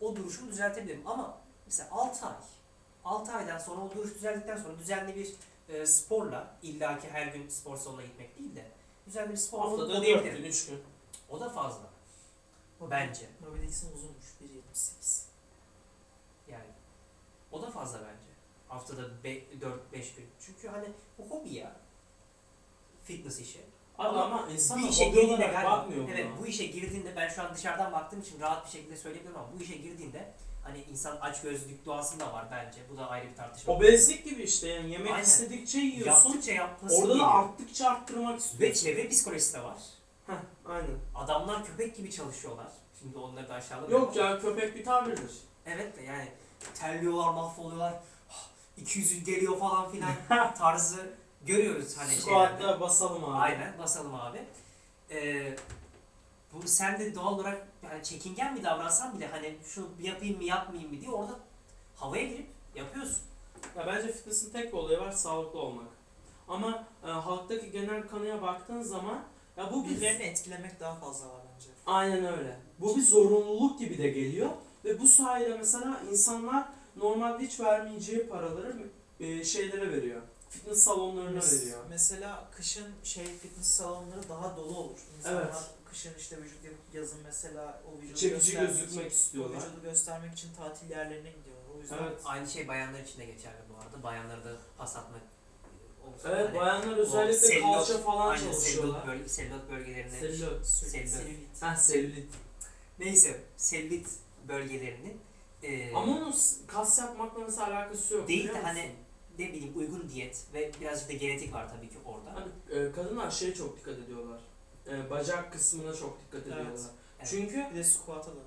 o duruşumu düzeltebilirim. Ama mesela 6 ay 6 aydan sonra o duruş düzeldikten sonra düzenli bir e, sporla illaki her gün spor salonuna gitmek değil de düzenli bir spor Haftada 4 koyabilirim. gün, 3 gün. O da fazla bence. Bobby Dixon uzunmuş 1.78. Yani o da fazla bence. Haftada 4-5 gün. Çünkü hani bu hobi ya. Fitness işi. Abi Ama ama insanlar bir işe girdiğinde galiba, bakmıyor buna. evet bu işe girdiğinde ben şu an dışarıdan baktığım için rahat bir şekilde söyleyebilirim ama bu işe girdiğinde hani insan aç gözlük doğasında var bence. Bu da ayrı bir tartışma. Obezlik gibi işte yani yemek Aynen. istedikçe yiyorsun. Yaptıkça yapması Orada da arttıkça arttırmak Ve istiyorsun. çevre psikolojisi de var. Heh, aynen. Adamlar köpek gibi çalışıyorlar. Şimdi onları da aşağılamıyorum. Yok ya köpek bir tabirdir. Evet de yani terliyorlar, mahvoluyorlar. 200 geliyor falan filan [laughs] tarzı görüyoruz hani. Squat'ta basalım abi. Aynen basalım abi. Ee, bu sen de doğal olarak yani çekingen mi davransan bile hani şunu yapayım mı yapmayayım mı diye orada havaya girip yapıyorsun. Ya bence fitness'in tek bir olayı var sağlıklı olmak. Ama e, halktaki genel kanıya baktığın zaman ya bu bir Birilerini etkilemek daha fazla var bence. Aynen öyle. Bu bir zorunluluk gibi de geliyor ve bu sayede mesela insanlar normalde hiç vermeyeceği paraları e, şeylere veriyor. Fitness salonlarına Mes- veriyor. Mesela kışın şey fitness salonları daha dolu olur. İnsanlar Evet. Kışın işte vücut yapıp yazın mesela o vücudu Çekici göstermek gözükmek için, o istiyorlar. vücudu göstermek için tatil yerlerine gidiyorlar. O yüzden Evet. Aynı şey bayanlar için de geçerli bu arada. Bayanları da pas atmak olsun. Evet Hani bayanlar o özellikle sellüt- kalça falan aynen çalışıyorlar. Bölge, sellüt bölgelerine. Sellüt. selülit. Ha selülit. Neyse sellüt bölgelerinin e, Ama onun s- kas yapmakla mesela alakası yok. Değil biliyor de musun? hani ne bileyim uygun diyet ve birazcık da genetik var tabii ki orada. Hani, e, kadınlar şeye çok dikkat ediyorlar. E, bacak kısmına çok dikkat ediyorlar. Evet. Çünkü Bir de squat'a da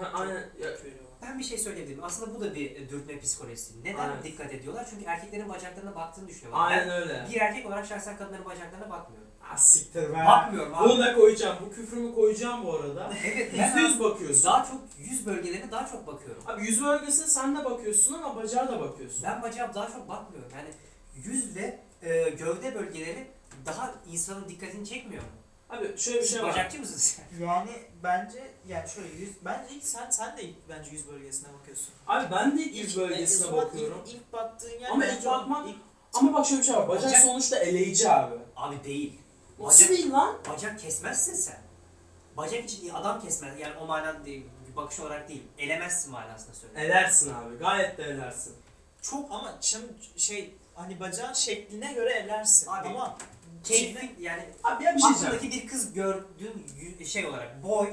ha, aynen ya, çok veriyorlar. Ben bir şey söyleyebilirim. Aslında bu da bir e, dürtme psikolojisi. Neden Aynen. dikkat ediyorlar? Çünkü erkeklerin bacaklarına baktığını düşünüyorlar. aynen öyle. Ben bir erkek olarak şahsen kadınların bacaklarına bakmıyorum. Ah siktir be. Bakmıyorum abi. Bunu da koyacağım. Bu küfrümü koyacağım bu arada. [laughs] Evet ben yüz bakıyorsun. daha çok yüz bölgelerine daha çok bakıyorum. Abi yüz bölgesine sen de bakıyorsun ama bacağa da bakıyorsun. Ben bacağa daha çok bakmıyorum. Yani yüz ve e, gövde bölgeleri daha insanın dikkatini çekmiyor mu? Abi şöyle bir şey var. bacakçı mısınız sen? [laughs] Yani bence yani şöyle yüz bence ilk sen sen de ilk bence yüz bölgesine bakıyorsun. Abi ben de ilk yüz e, bölgesine zaman bakıyorum. Ilk, ilk baktığın yer Ama ilk bakmak- ilk- Ama bak şöyle bir şey var. Bacak, Bacak- sonuçta eleyici abi. Abi değil. Nasıl Bacak- değil lan? Bacak kesmezsin sen. Bacak için adam kesmez. Yani o manada değil, bir bakış olarak değil. Elemezsin manasında söylüyorum. Elersin abi. Gayet de elersin. çok ama şimdi şey hani bacağın şekline göre ellersin. Abi, ama Keyfi yani Abi ya bir şey diyeceğim. aklındaki bir kız gördüğün yü- şey olarak boy,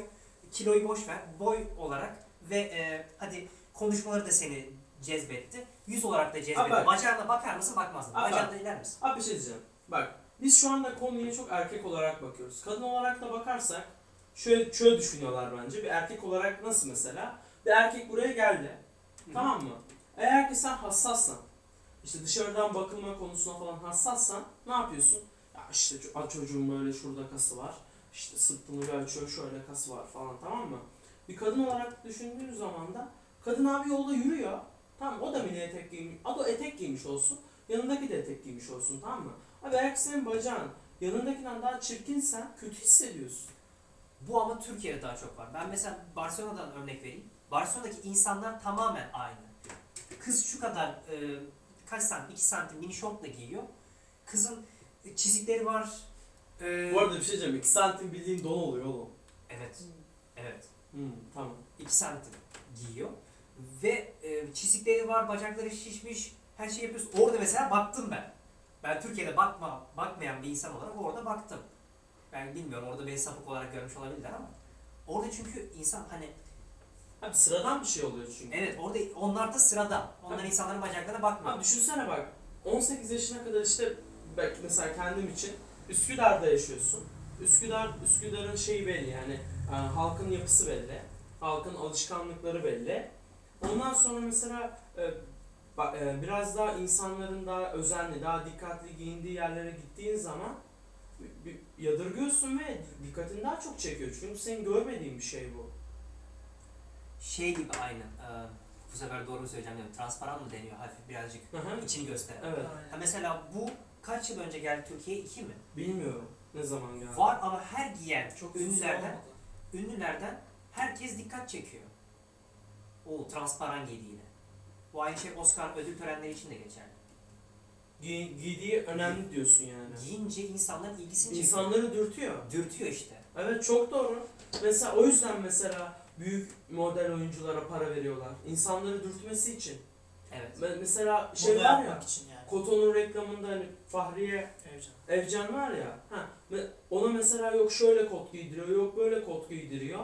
kiloyu boş ver, boy olarak ve e, hadi konuşmaları da seni cezbetti. Yüz olarak da cezbetti. Bak. Bacağına bakar mısın bakmaz mısın? Abi Bacağına da iler misin? Abi bir şey diyeceğim. Bak biz şu anda konuya çok erkek olarak bakıyoruz. Kadın olarak da bakarsak şöyle şöyle düşünüyorlar bence. Bir erkek olarak nasıl mesela? Bir erkek buraya geldi. Tamam mı? Eğer ki sen hassassan, işte dışarıdan bakılma konusuna falan hassassan ne yapıyorsun? İşte ço- "Aa, çocuğun böyle şurada kası var. İşte sırtını bir açıyor şöyle kası var falan tamam mı? Bir kadın olarak düşündüğün zaman da kadın abi yolda yürüyor. Tamam o da mini etek giymiş. Da etek giymiş olsun. Yanındaki de etek giymiş olsun tamam mı? Abi eğer senin bacağın yanındakinden daha çirkinsen kötü hissediyorsun. Bu ama Türkiye'de daha çok var. Ben mesela Barcelona'dan örnek vereyim. Barcelona'daki insanlar tamamen aynı. Kız şu kadar e, kaç santim, 2 santim mini şortla giyiyor. Kızın çizikleri var. E, Bu arada bir şey diyeceğim. 2 santim bildiğin don oluyor oğlum. Evet. Evet. Hmm, tamam. 2 santim giyiyor. Ve e, çizikleri var, bacakları şişmiş, her şey yapıyorsun. Orada mesela baktım ben. Ben Türkiye'de bakma, bakmayan bir insan olarak orada baktım. Ben bilmiyorum orada beni sapık olarak görmüş olabilirler ama. Orada çünkü insan hani Abi sıradan bir şey oluyor çünkü. evet orada onlar da sırada. Onlar insanların bacaklarına bakmıyor. Abi düşünsene bak 18 yaşına kadar işte bak mesela kendim için Üsküdar'da yaşıyorsun. Üsküdar Üsküdar'ın şeyi belli yani e, halkın yapısı belli. Halkın alışkanlıkları belli. Ondan sonra mesela e, e, biraz daha insanların daha özenli, daha dikkatli giyindiği yerlere gittiğin zaman yadırgıyorsun ve dikkatini daha çok çekiyor. Çünkü senin görmediğin bir şey bu. Şey gibi aynı. e, bu sefer doğru söyleyeceğim yani transparan mı deniyor hafif birazcık Hı hı. içini gösteren. Evet. Ha mesela bu kaç yıl önce geldi Türkiye'ye? 2 mi? Bilmiyorum ne zaman geldi. Var ama her giyen çok ünlülerden ünlülerden herkes dikkat çekiyor. O transparan giydiğine. Bu aynı şey Oscar ödül törenleri için de geçerli. Giy- giydiği önemli diyorsun yani. Giyince insanların ilgisini çekiyor. İnsanları dürtüyor. Dürtüyor işte. Evet çok doğru. Mesela o yüzden mesela büyük model oyunculara para veriyorlar. İnsanları dürtmesi için. Evet. Me- Mesela şey var ya, yapmak için yani. Koton'un reklamında hani Fahriye Evcan. Evcan var ya, ha, me- ona mesela yok şöyle kot giydiriyor, yok böyle kot giydiriyor.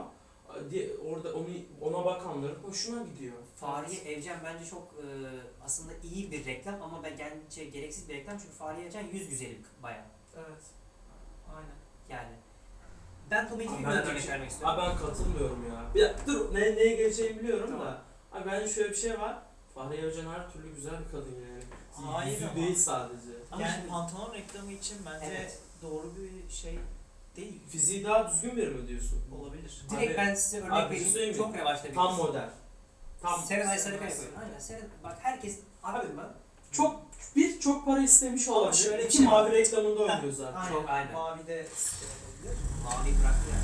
diye Orada onu ona bakanların hoşuna gidiyor. Fahriye Evcen bence çok e, aslında iyi bir reklam ama ben bence gereksiz bir reklam çünkü Fahriye Evcen yüz güzeli bir bayan. Evet. Aynen. Yani. Ben Tommy Hilfiger'e ben- örnek vermek istiyorum. Abi ben katılmıyorum ya. Bir dur ne, neye geleceğimi biliyorum Tamam. da. Abi bence şöyle bir şey var. Fahriye Evcan her türlü güzel bir kadın yani. Hayır Yüzü ama- değil sadece. Ama yani şimdi- pantolon reklamı için bence Evet. doğru bir şey Değil. Fiziği daha düzgün biri mi diyorsun? Olabilir. Direkt Abi- ben size örnek abi bir şey vereyim. söyleyeyim mi? Çok revaçta bir Tam kız. model. Tam. Serenay Sarıkaya koyun. Aynen Seren. Bak herkes abi ben. Çok bir çok para istemiş Ama olabilir. şöyle bir İki şey var. mavi reklamında oynuyor zaten. Aynen. Çok aynen. Mavi de olabilir. Mavi bıraktı ya.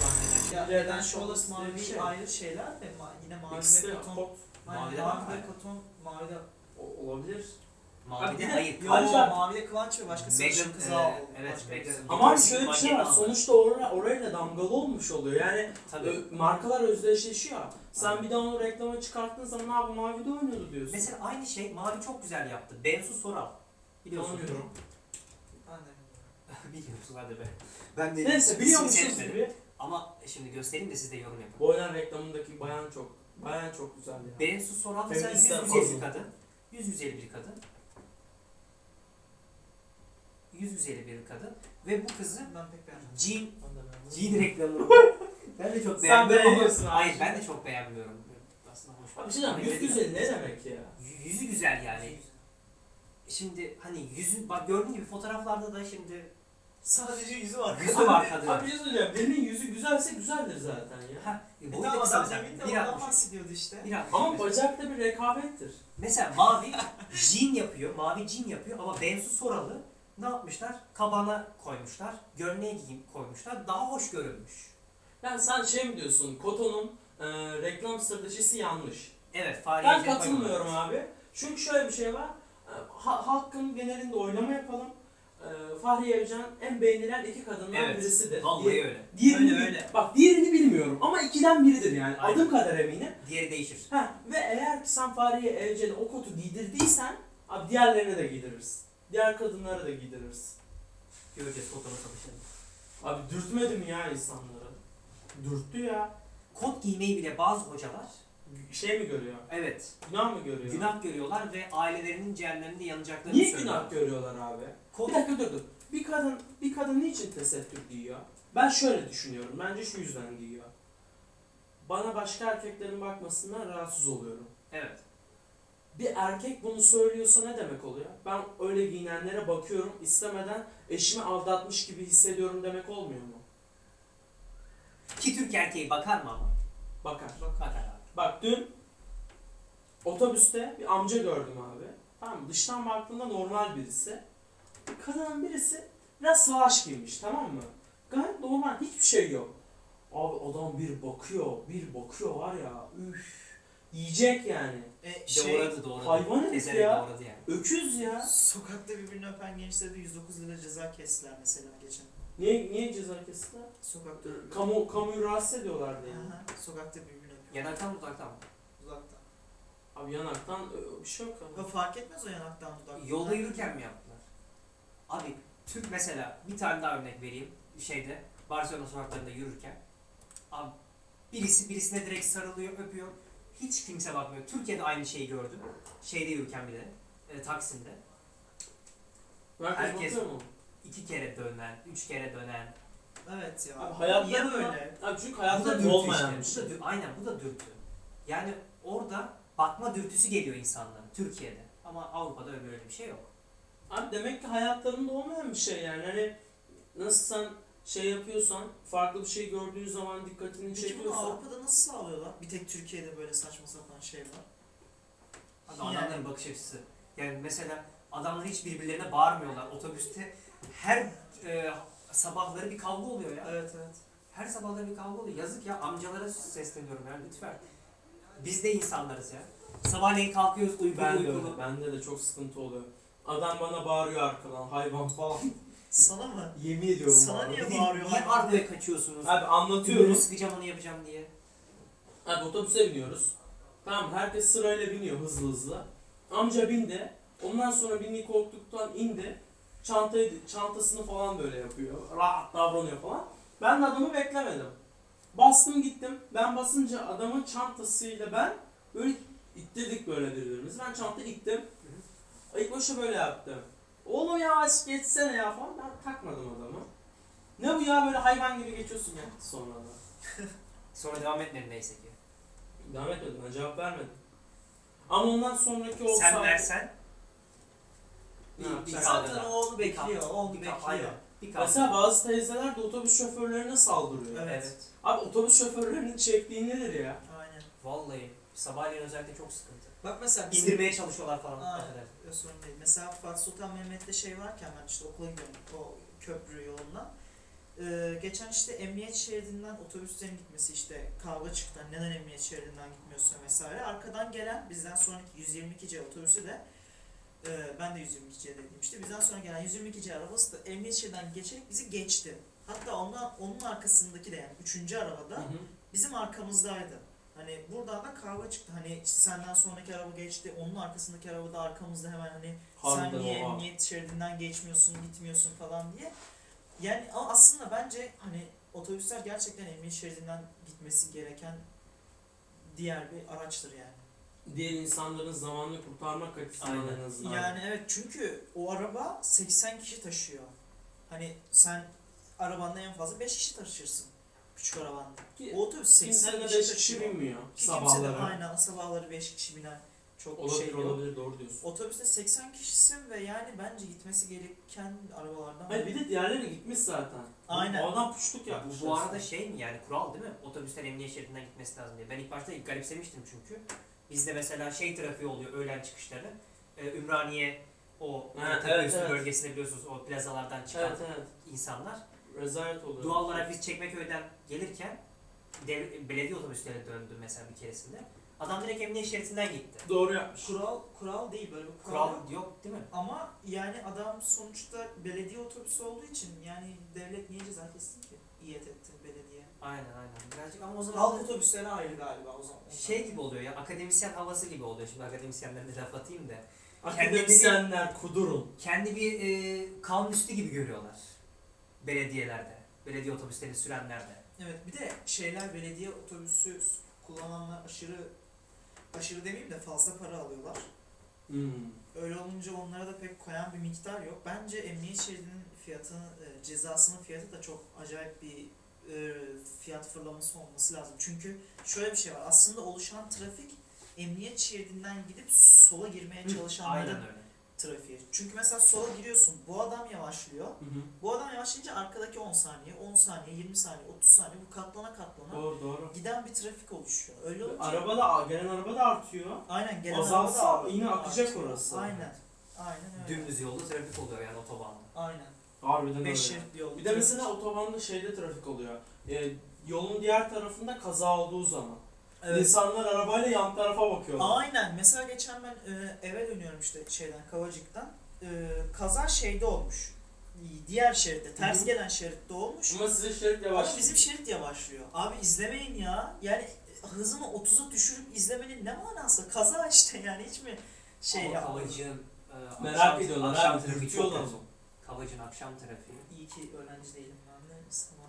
Şu an neden? Ya şu şu olası mavi şey. ayrı şeyler de ma- yine mavi İkisi ve de katon. kot Aynen, Mavi de mavi var mı? katon, mavi de o- olabilir. Mavi Abi de bir de- hayır. Yo, Ayrıca- mavi de kıvanç ve başka Megan, sarışın kız e, evet, Megan-. Ama şöyle bir şey var. Sonuçta oraya, orayla damgalı olmuş oluyor. Yani Tabii. Ö- markalar özdeşleşiyor. Sen Aynen. bir daha onu reklama çıkarttığın zaman abi mavide oynuyordu diyorsun. Mesela aynı şey Mavi çok güzel yaptı. Bensu Soral. Biliyorsunuz. Tanımıyorum. Ben de [laughs] Biliyorsunuz hadi be. Ben de Neyse biliyormuşuz gibi. Ama şimdi göstereyim de siz de yorum yapın. Boylan reklamındaki bayan çok bayan çok güzel ya. Bensu Soral mesela Feministler güzel fazla. bir kadın. Yüz güzel bir kadın. Yüz güzeli bir kadın. Ve bu kızı ben pek beğenmedim. Jean, Ben de reklamı. [laughs] ben de çok Sen beğenmiyorum beğeniyorsun abi. Hayır ben de çok beğenmiyorum. Aslında hoş. Abi bir şey diyeceğim, yüz güzel ne demek ya? Y- Yüzü güzel yani. Şimdi hani yüzü bak gördüğün gibi fotoğraflarda da şimdi Sadece yüzü var. yüzü var kadının. Abi bir şey söyleyeceğim, birinin yüzü güzelse güzeldir zaten ya. Ha, E boyu tamam da kısa adam demin de 1.60. ondan bahsediyordu işte. 1.60 Ama mesela. bacakta bir rekabettir. Mesela mavi jean yapıyor, mavi jean yapıyor ama Bensu Soral'ı ne yapmışlar? Kabana koymuşlar, gömleğe giyim koymuşlar, daha hoş görünmüş. Yani sen şey mi diyorsun, Koto'nun e, reklam stratejisi yanlış. Evet, Fahriye Ben katılmıyorum abi. Çünkü şöyle bir şey var. E, ha- halkın genelinde oylama yapalım. E, Fahriye Evcen en beğenilen iki kadından Evet, birisidir. Vallahi Diğer- öyle. diğerini, Öyle, öyle. Bak diğerini bilmiyorum ama ikiden biridir yani. Aynen. Adım kadar eminim. Diğeri değişir. Ha, ve eğer ki sen Fahriye Evcen'e o kotu giydirdiysen abi diğerlerine de giydiririz. Diğer kadınlara da giydiririz. Göreceğiz fotoğraf satışını. Abi dürtmedi mi ya insanları? Dürttü ya. Kot giymeyi bile bazı hocalar Şey mi görüyor? evet Günah mı görüyor? günah görüyorlar ve ailelerinin cehenneminde yanacaklarını Niye söylüyorlar. günah görüyorlar abi? Bir dakika dur dur. Bir kadın bir kadın niçin tesettür giyiyor? Ben şöyle düşünüyorum. Bence şu yüzden giyiyor. Bana başka erkeklerin bakmasından rahatsız oluyorum. evet. Bir erkek bunu söylüyorsa ne demek oluyor? Ben öyle giyinenlere bakıyorum istemeden eşimi aldatmış gibi hissediyorum demek olmuyor mu? Ki Türk erkeği bakar mı ama? Bakar. Bakar abi. Bak dün otobüste bir amca gördüm abi. Tamam mı? Dıştan baktığında normal birisi. Kadının birisi biraz savaş giymiş tamam mı? Gayet normal hiçbir şey yok. Abi adam bir bakıyor, bir bakıyor var ya üf. Yiyecek yani. E, Şey, doğradı doğradı. hayvan herif ya. doğradı yani. Öküz ya. sokakta birbirini öpen gençlere de 109 lira ceza kestiler mesela geçen. Niye, niye ceza kestiler? Sokakta Kamu, kamuyu rahatsız ediyorlar diye. Aha, sokakta birbirini öpüyor. Yanaktan mı uzaktan mı? Uzaktan. Abi yanaktan ö, bir şey yok Ha, abi. fark etmez o yanaktan dudaktan. Yolda yürürken mi yaptılar? Abi Türk mesela bir tane daha örnek vereyim. Şeyde Barcelona sokaklarında yürürken. Abi birisi birisine direkt sarılıyor, öpüyor. Hiç kimse bakmıyor. Türkiye'de aynı şeyi gördüm. Şeyde yürürken bir de. E, Taksim'de. Herkes, Herkes- bakıyor mu? iki kere dönen, üç kere dönen. Evet ya. Abi Niye böyle? Abi çünkü Bu da hayatta dürtü olmayan bir işte. şey. Bu da dür- aynen bu da dürtü. Yani orada bakma dürtüsü geliyor insanların Türkiye'de. Ama Avrupa'da öyle böyle bir şey yok. Abi demek ki hayatlarında olmayan bir şey yani. Hani nasıl sen şey yapıyorsan, farklı bir şey gördüğün zaman dikkatini Peki bunu çekiyorsan. Avrupa'da nasıl sağlıyorlar? Bir tek Türkiye'de böyle saçma sapan şey var. Abi Yani- adamların bakış açısı. Yani mesela adamlar hiç birbirlerine bağırmıyorlar. Otobüste her e, sabahları bir kavga oluyor ya. Evet evet. Her sabahları bir kavga oluyor. Yazık ya amcalara sesleniyorum ya lütfen. Biz de insanlarız ya. Sabahleyin kalkıyoruz uykulu Ben de uykulu. Bende de çok sıkıntı oluyor. Adam bana bağırıyor arkadan hayvan falan. Sana mı? Yemin ediyorum. Sana abi. niye bağırıyor Niye hayvan? arkaya kaçıyorsunuz? Abi Ürünü anlatıyorum. sıkacağım onu yapacağım diye. Abi otobüse biniyoruz. Tamam herkes sırayla biniyor hızlı hızlı. Amca bindi. Ondan sonra bindiği koltuktan indi. Çantayı, çantasını falan böyle yapıyor. Rahat davranıyor falan. Ben de adamı beklemedim. Bastım gittim. Ben basınca adamın çantasıyla ben böyle ittirdik böyle birbirimizi. Ben çantayı ittim. İlk başta böyle yaptım. Oğlum yavaş geçsene ya falan. Ben takmadım adamı. Ne bu ya böyle hayvan gibi geçiyorsun ya sonra da. [laughs] Sonra devam etmedin neyse ki. Devam etmedim ben cevap vermedim. Ama ondan sonraki o Sen saat- versen Ne bir- yapacaksın? bir Zaten kavgada. o onu Bir bekliyor. kavga- O onu bir kavga- bekliyor. aynen. Bir. Mesela bazı teyzeler de otobüs şoförlerine saldırıyor. Evet. Abi otobüs şoförlerinin çektiği nedir ya? Aynen. Vallahi sabahleyin özellikle çok sıkıntı. Bak mesela bizim... İndirmeye çalışıyorlar falan. Aa, affedersin. Sorun değil. Mesela Fatih Sultan Mehmet'te şey varken ben işte okula gidiyorum o köprü yolundan. Ee, geçen işte emniyet şeridinden otobüslerin gitmesi işte kavga çıktı. Hani Neden emniyet şeridinden gitmiyorsun vesaire. Arkadan gelen bizden sonraki 122C otobüsü de e, ben de 122C'deydim işte. Bizden sonra gelen 122C arabası da emniyet şeridinden geçerek bizi geçti. Hatta ondan, onun arkasındaki de yani üçüncü arabada Hı hı. bizim arkamızdaydı. Hani buradan da kavga çıktı. Hani işte senden sonraki araba geçti, onun arkasındaki araba da arkamızda hemen hani sen Harbiden niye oha. emniyet şeridinden geçmiyorsun, gitmiyorsun falan diye. Yani ama aslında bence hani otobüsler gerçekten emniyet şeridinden gitmesi gereken diğer bir araçtır yani. Diğer insanların zamanını kurtarmak açısından Aynen. en azından. Yani evet çünkü o araba 80 kişi taşıyor. Hani sen arabanda en fazla 5 kişi taşırsın. Küçük arabanda. O otobüs 80 kimse de kişi 5 kişi taşıyor. binmiyor Ki kimse de sabahları. aynen sabahları 5 kişi binen çok Olabilir şey yok. olabilir doğru diyorsun. Otobüste 80 kişisin ve yani bence gitmesi gereken arabalardan Hayır bir de diğerleri gitmiş zaten. Aynen. O adam puşluk yapmış. Bu, bu arada şey mi yani kural değil mi? Otobüsler emniyet şeridinden gitmesi lazım diye. Ben ilk başta garipsemiştim çünkü. Bizde mesela şey trafiği oluyor öğlen çıkışları. Ee, Ümraniye o Ha, evet, üstü evet. bölgesinde biliyorsunuz o plazalardan çıkan Evet evet. insanlar. Rezalet oluyor. Doğal olarak biz Çekmeköy'den gelirken dev- belediye otobüsleri döndü mesela bir keresinde. Adam direkt emniyet şeridinden gitti. Doğru yapmış. kural kural değil böyle bir kural. Kural yok değil mi? Ama yani adam sonuçta belediye otobüsü olduğu için yani devlet niye ceza kessin ki? İyiyet etti belediye. Aynen aynen. Birazcık ama o zaman Halk otobüsleri ayrı galiba o zaman. şey gibi oluyor ya akademisyen havası gibi oluyor. Şimdi akademisyenlerden de laf atayım da. Akademisyenler kudurun. kendi bir e, kanun üstü gibi görüyorlar. Belediyelerde. Belediye otobüslerini sürenlerde. Evet bir de şeyler belediye otobüsü kullananlar aşırı aşırı demeyeyim de fazla para alıyorlar. Hmm. Öyle olunca onlara da pek koyan bir miktar yok. Bence emniyet şeridinin fiyatını, e, cezasının fiyatı da çok acayip bir e, fiyat fırlaması olması lazım. Çünkü şöyle bir şey var. Aslında oluşan trafik emniyet şeridinden gidip sola girmeye çalışanların Öyle. trafiği. Çünkü mesela sola giriyorsun. Bu adam yavaşlıyor. Hı hı. Bu adam yavaşlayınca arkadaki 10 saniye, 10 saniye, 20 saniye, 30 saniye bu katlana katlana Doğru doğru. giden bir trafik oluşuyor. Öyle olunca Araba da gelen araba da artıyor. aynen gelen Azalsa araba da yine akacak artıyor. orası. Aynen. Aynen öyle. Dümdüz yolda trafik oluyor yani otobanda. Aynen. Harbiden öyle. 5 şeritli yol. Bir de mesela otobanda şeyde trafik oluyor. Ee, yolun diğer tarafında kaza olduğu zaman. Evet. İnsanlar arabayla yan tarafa bakıyorlar. Aynen. Mesela geçen ben e, eve dönüyorum işte şeyden Kavacık'tan. E, kaza şeyde olmuş. Diğer şeritte, ters gelen şeritte olmuş. Ama sizin şerit yavaş. Ama bizim şerit yavaşlıyor. Abi izlemeyin ya. Yani hızını 30'a düşürüp izlemenin ne manası? Kaza işte yani hiç mi şey Ama ya? Kavacık'ın e, Merak akşam- ediyorlar akşam abi, trafiği çok? Kavacık'ın akşam trafiği. İyi ki öğrenci değilim ben de sanatçıyım.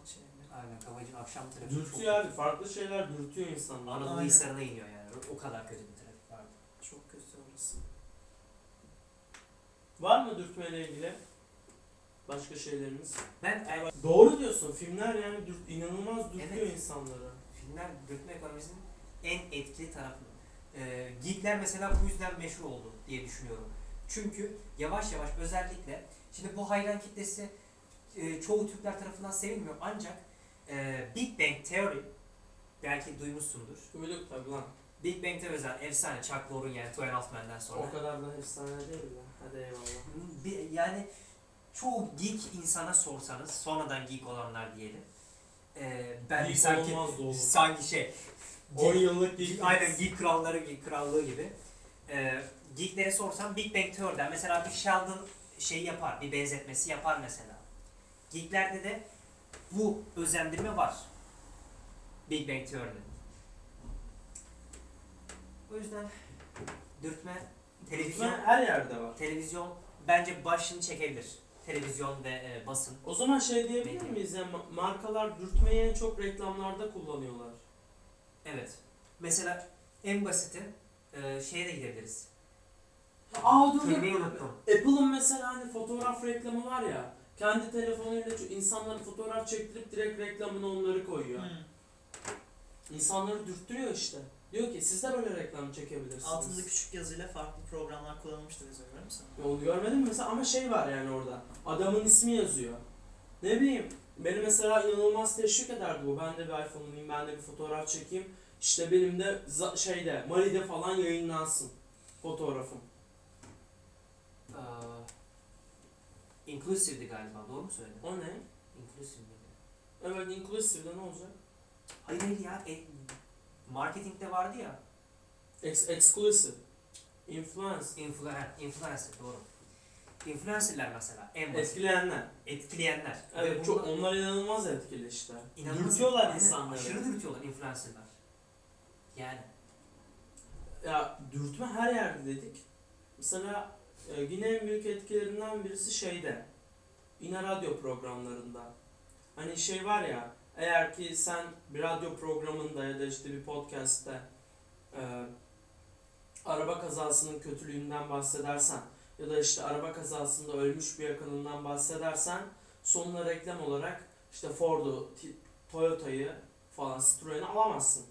Aynen Kavacık'ın akşam trafiği çok Dürtüyor abi. Farklı şeyler dürtüyor insanları. Anadolu Aynen. Hisarı'na iniyor yani. O kadar kötü bir trafik vardı. Çok kötü orası. Var mı dürtmeyle ilgili? Başka şeyleriniz? Ben e, Doğru diyorsun. Filmler yani dürt, inanılmaz dürtüyor Evet. insanları. filmler dürtme ekonomisinin en etkili tarafı. Ee, geekler mesela bu yüzden meşhur oldu diye düşünüyorum. Çünkü yavaş yavaş özellikle şimdi bu hayran kitlesi e, çoğu Türkler tarafından sevilmiyor ancak e, Big Bang Theory belki duymuşsundur. Duyduk tabi lan. Big Bang Theory zaten efsane Chuck Lorre'un yani Two and a Half Men'den sonra. O kadar da efsane değil ya. Hadi eyvallah. Bir- yani çoğu geek insana sorsanız sonradan geek olanlar diyelim. E, ben Geek sanki sanki şey 10 yıllık Geek, aynen geek kralları, geek krallığı gibi. Ee, geeklere sorsam Big Bang Theory'den mesela bir Sheldon şey yapar, bir benzetmesi yapar mesela. Geeklerde de bu özendirme var. Big Bang Theory'de. O yüzden dürtme, televizyon, Televizyon her yerde var. televizyon bence başını çekebilir. Televizyon ve e, basın. O zaman şey diyebilir Medya. miyiz? Yani ma- markalar dürtmeyi en çok reklamlarda kullanıyorlar. Evet. Mesela en basiti e, şeye de gidebiliriz. Aa dur dur. Filmi unuttum. Apple'ın mesela hani fotoğraf reklamı var ya. Kendi telefonuyla şu insanların fotoğraf çektirip direkt reklamını onları koyuyor. Hmm. İnsanları dürttürüyor işte. Diyor ki siz de böyle reklam çekebilirsiniz. Altında küçük yazıyla farklı programlar kullanılmıştır bize göre misin? Onu görmedim mi mesela ama şey var yani orada. Adamın ismi yazıyor. Ne bileyim beni mesela inanılmaz teşvik ederdi bu. Ben de bir iPhone alayım, ben de bir fotoğraf çekeyim. İşte benim de şeyde Mali'de falan yayınlansın fotoğrafım. Ee, inclusive'di galiba. Doğru mu söyledim? O ne? Inclusive miydi? Evet inclusive'de ne olacak? Hayır hayır ya. E, marketingde vardı ya. Ex exclusive. Influence. Influencer, influencer doğru. Influencerlar mesela en basit. Etkileyenler. Etkileyenler. Evet Ve çok bunlar onlar inanılmaz etkili işte. inanılmaz Dürtüyorlar Aynen, insanları. Aşırı dürtüyorlar influencerlar. Yani. Ya dürtme her yerde dedik. Mesela e, yine en büyük etkilerinden birisi şeyde. Yine radyo programlarında. Hani şey var ya eğer ki sen bir radyo programında ya da işte bir podcast'te e, araba kazasının kötülüğünden bahsedersen ya da işte araba kazasında ölmüş bir yakınından bahsedersen sonuna reklam olarak işte Ford'u, Toyota'yı falan Citroen'i alamazsın.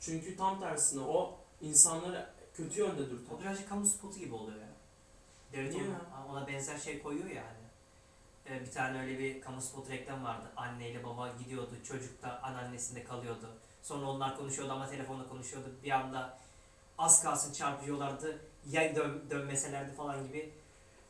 Çünkü tam tersine o insanları kötü yönde O dürter. birazcık kamu spotu gibi oluyor ya. Devlet Niye ona, benzer şey koyuyor ya hani. Ee, bir tane öyle bir kamu spotu reklam vardı. Anneyle baba gidiyordu, çocuk da anneannesinde kalıyordu. Sonra onlar konuşuyordu ama telefonla konuşuyordu. Bir anda az kalsın çarpıyorlardı. Ya dön, dönmeselerdi falan gibi.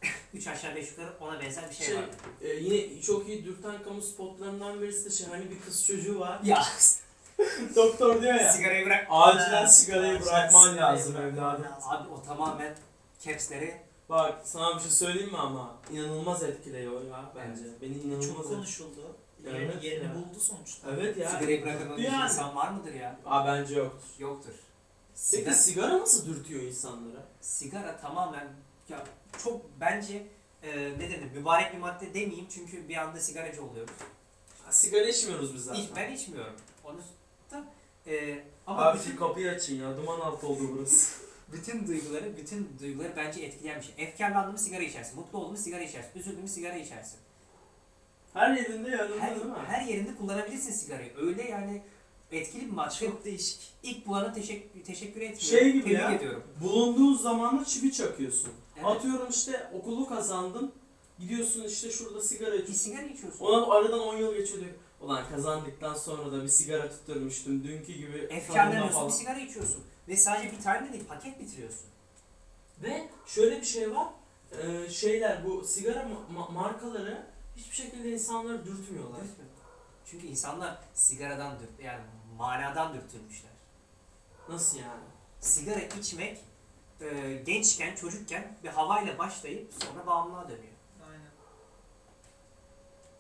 [laughs] Üç aşağı beş yukarı ona benzer bir şey, Şey, vardı. Ee, yine çok iyi dürten kamu spotlarından birisi de şey hani bir kız çocuğu var. Ya [laughs] Doktor diyor ya. sigarayı bırak. Acilen sigarayı bırakman sigarayı lazım evladım. Abi o tamamen capsleri Bak sana bir şey söyleyeyim mi ama inanılmaz etkiliyor ya bence. Beni inanılmaz Çok konuşuldu. Evet Yerini, yerini ya. buldu sonuçta. Evet ya. sigarayı bırakamamış Yani. insan var mıdır ya? Aa bence yoktur. Yoktur. Peki Sigara, sigara nasıl dürtüyor insanları? sigara tamamen ya çok bence e, ne denir mübarek bir madde demeyeyim çünkü bir anda sigaracı oluyoruz. Ha, sigara içmiyoruz biz zaten. Ben içmiyorum. Onu da e, ama Abi bütün, kapıyı açın ya. Duman altı oldu burası. [laughs] bütün duyguları bütün duyguları bence etkileyen bir şey. Efkarlandığımız sigara içersin. Mutlu olduğumuz sigara içersin. Üzüldüğümüz sigara içersin. Her yerinde yanında Her, değil mi? her yerinde kullanabilirsin sigarayı. Öyle yani etkili bir madde. Çok değişik. İlk bulana teşekkür, teşekkür etmiyorum. Şey gibi Tebrik ya. ediyorum. Bulunduğu zamanda çivi çakıyorsun. Evet. Atıyorum işte okulu kazandın. Gidiyorsun işte şurada sigara Bir içiyorsun. sigara içiyorsun. Ona aradan 10 yıl geçiyor diyor. Ulan kazandıktan sonra da bir sigara tutturmuştum. Dünkü gibi Efkarlanıyorsun bir sigara içiyorsun. Ve sadece bir tane de değil paket bitiriyorsun. Ve şöyle bir şey var. Ee, şeyler bu sigara ma- ma- markaları hiçbir şekilde insanları dürtmüyorlar. Dürtmüyor. Çünkü insanlar sigaradan dürt, yani manadan dürtülmüşler. Nasıl yani? Sigara içmek e, gençken, çocukken bir havayla başlayıp sonra bağımlılığa dönüyor. Aynen.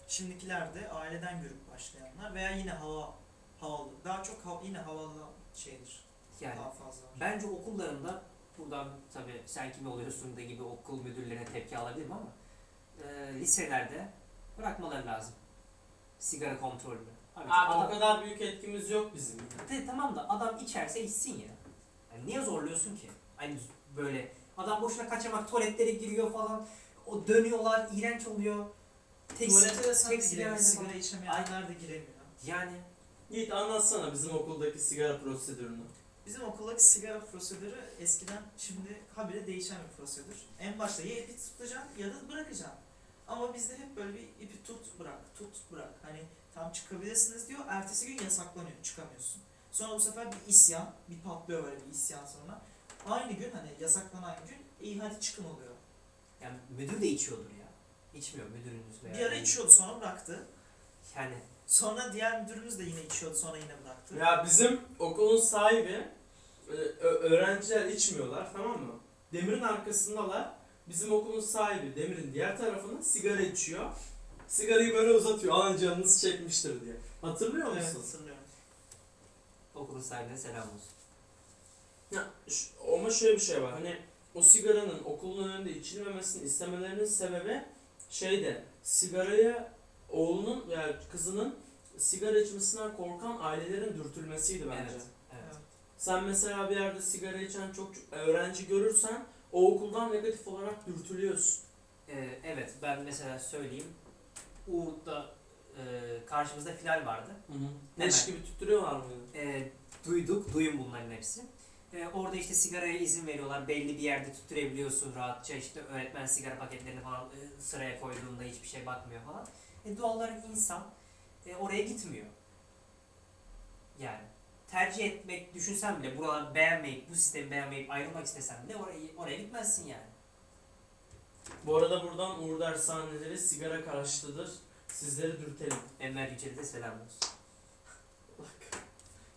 Şimdikiler de aileden görüp başlayanlar veya yine hava havalı. Daha çok hav- yine havalı şeydir. Yani Daha fazla bence okullarında buradan tabii sen kim oluyorsun da gibi okul müdürlerine tepki alabilirim ama e, liselerde bırakmaları lazım. Sigara kontrolünü. Abi, Abi adam- o kadar büyük etkimiz yok bizim. De, tamam da adam içerse içsin ya. Yani niye zorluyorsun ki? Hani böyle adam boşuna kaçamak tuvaletlere giriyor falan. O dönüyorlar, iğrenç oluyor. Tek, Tuvalete de sen tek sigara giremiyor. Sigara falan. içemeyenler de giremiyor. Yani Yiğit anlatsana bizim okuldaki sigara prosedürünü. Bizim okuldaki sigara prosedürü eskiden şimdi habire değişen bir prosedür. En başta ya ipi tutacaksın ya da bırakacaksın. Ama bizde hep böyle bir ipi tut bırak, tut bırak. Hani tam çıkabilirsiniz diyor. Ertesi gün yasaklanıyor, çıkamıyorsun. Sonra bu sefer bir isyan, bir patlıyor böyle bir isyan sonra. Aynı gün hani yasaklanan gün iyi hadi çıkın oluyor. yani müdür de içiyordur ya. İçmiyor müdürünüz veya. Bir ara içiyordu sonra bıraktı. Yani Sonra diğer müdürümüz de yine içiyordu sonra yine bıraktı. Ya bizim okulun sahibi öğrenciler içmiyorlar tamam mı? Demirin arkasındalar. Bizim okulun sahibi demirin diğer tarafına sigara içiyor. Sigarayı böyle uzatıyor. Alan canınız çekmiştir diye. Hatırlıyor musun? Evet hatırlıyorum. okulun sahibine selam olsun. Ya, ama şöyle bir şey var. Hani o sigaranın okulun önünde içilmemesini istemelerinin sebebi şeyde sigarayı oğlunun yani kızının sigara içmesinden korkan ailelerin dürtülmesiydi bence. Evet. Sen mesela bir yerde sigara içen çok öğrenci görürsen o okuldan negatif olarak dürtülüyorsun. Ee, evet ben mesela söyleyeyim. Uğur'da e, karşımızda final vardı. Leş Hemen. gibi tüttürüyorlar mıydı? e, duyduk, duyun bunların hepsi. E, orada işte sigaraya izin veriyorlar. Belli bir yerde tüttürebiliyorsun rahatça. İşte öğretmen sigara paketlerini falan e, sıraya koyduğunda hiçbir şey bakmıyor falan. E, doğal olarak insan e, oraya gitmiyor. Yani tercih etmek düşünsen bile buraları beğenmeyip, bu sistemi beğenmeyip ayrılmak istesen bile oraya, oraya gitmezsin yani. Bu arada buradan Uğur Dershaneleri sigara karşıtıdır. Sizleri dürtelim. Enver Yücel'e de selam olsun. [laughs] Bak.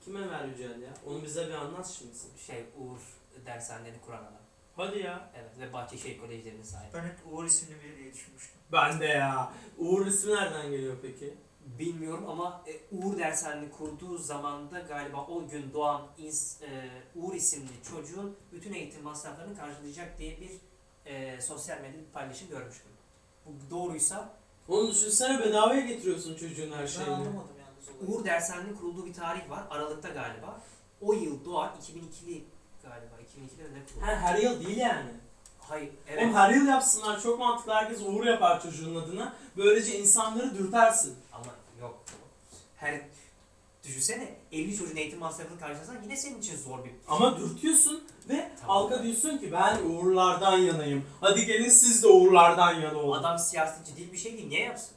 Kime Ömer Yücel ya? Onu bize bir anlat şimdi sen. Şey Uğur dershanelerini kuran adam. Hadi ya. Evet ve Bahçeşehir Kolejlerinin sahibi. Ben hep Uğur isimli biri diye düşünmüştüm. Ben de ya. Uğur ismi nereden geliyor peki? Bilmiyorum ama e, Uğur dershaneni kurduğu zamanda galiba o gün doğan ins, e, Uğur isimli çocuğun bütün eğitim masraflarını karşılayacak diye bir e, sosyal medyada bir paylaşım görmüştüm. Bu doğruysa Onu düşünsene bedavaya getiriyorsun çocuğun her Ben şeyini. anlamadım yalnız olayı. Uğur dershanenin kurulduğu bir tarih var. Aralıkta galiba. O yıl doğan 2002'li galiba. 2002'de mi ne kuruldu? Ha, her yıl değil yani. Hayır. Evet. Oğlum her yıl yapsınlar. Çok mantıklı. Herkes Uğur yapar çocuğun adına. Böylece insanları dürtersin. Ama yok. Her düşünsene 50 çocuğun eğitim masrafını karşılasan yine senin için zor bir Ama dürtüyorsun ve Tamam. halka diyorsun ki ben Uğurlardan yanayım. Hadi gelin siz de Uğurlardan yana olun. Adam siyasetçi değil bir şey değil. Niye yapsın?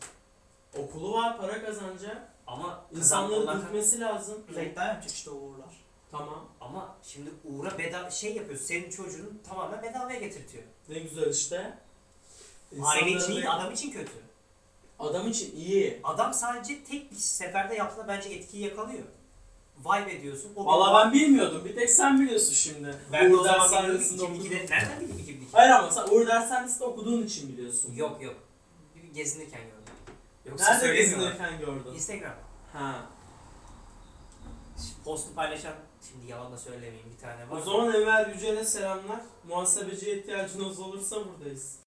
Okulu var, para kazanacak. Ama İnsanları dürtmesi lazım. Reklam yapacak işte Uğurlar. Tamam. Ama şimdi Uğur'a bedava şey yapıyorsun. Senin çocuğunu tamamen bedavaya getirtiyor. Ne güzel işte. Aile İnsanları için iyi, da- adam için kötü. Adam için iyi. Adam sadece tek bir seferde yaptığında bence etkiyi yakalıyor. Vibe ediyorsun. O Valla ben bilmiyordum. Bir tek sen biliyorsun şimdi. ben de o Uğur zaman Dershanesi'nde bilmiyorum. 2002'de okudun. nereden bileyim 2002'de? Hayır ama sen Uğur Dershanesi'nde okuduğun için biliyorsun. Yok yok. Bir Gezinirken gördüm. Yoksa Nerede söylemiyorlar. gezinirken gördün? Instagram. Ha. Postu paylaşan, şimdi yalan da söylemeyeyim bir tane var. O zaman Enver Yücel'e selamlar. Muhasebeciye ihtiyacınız olursa buradayız.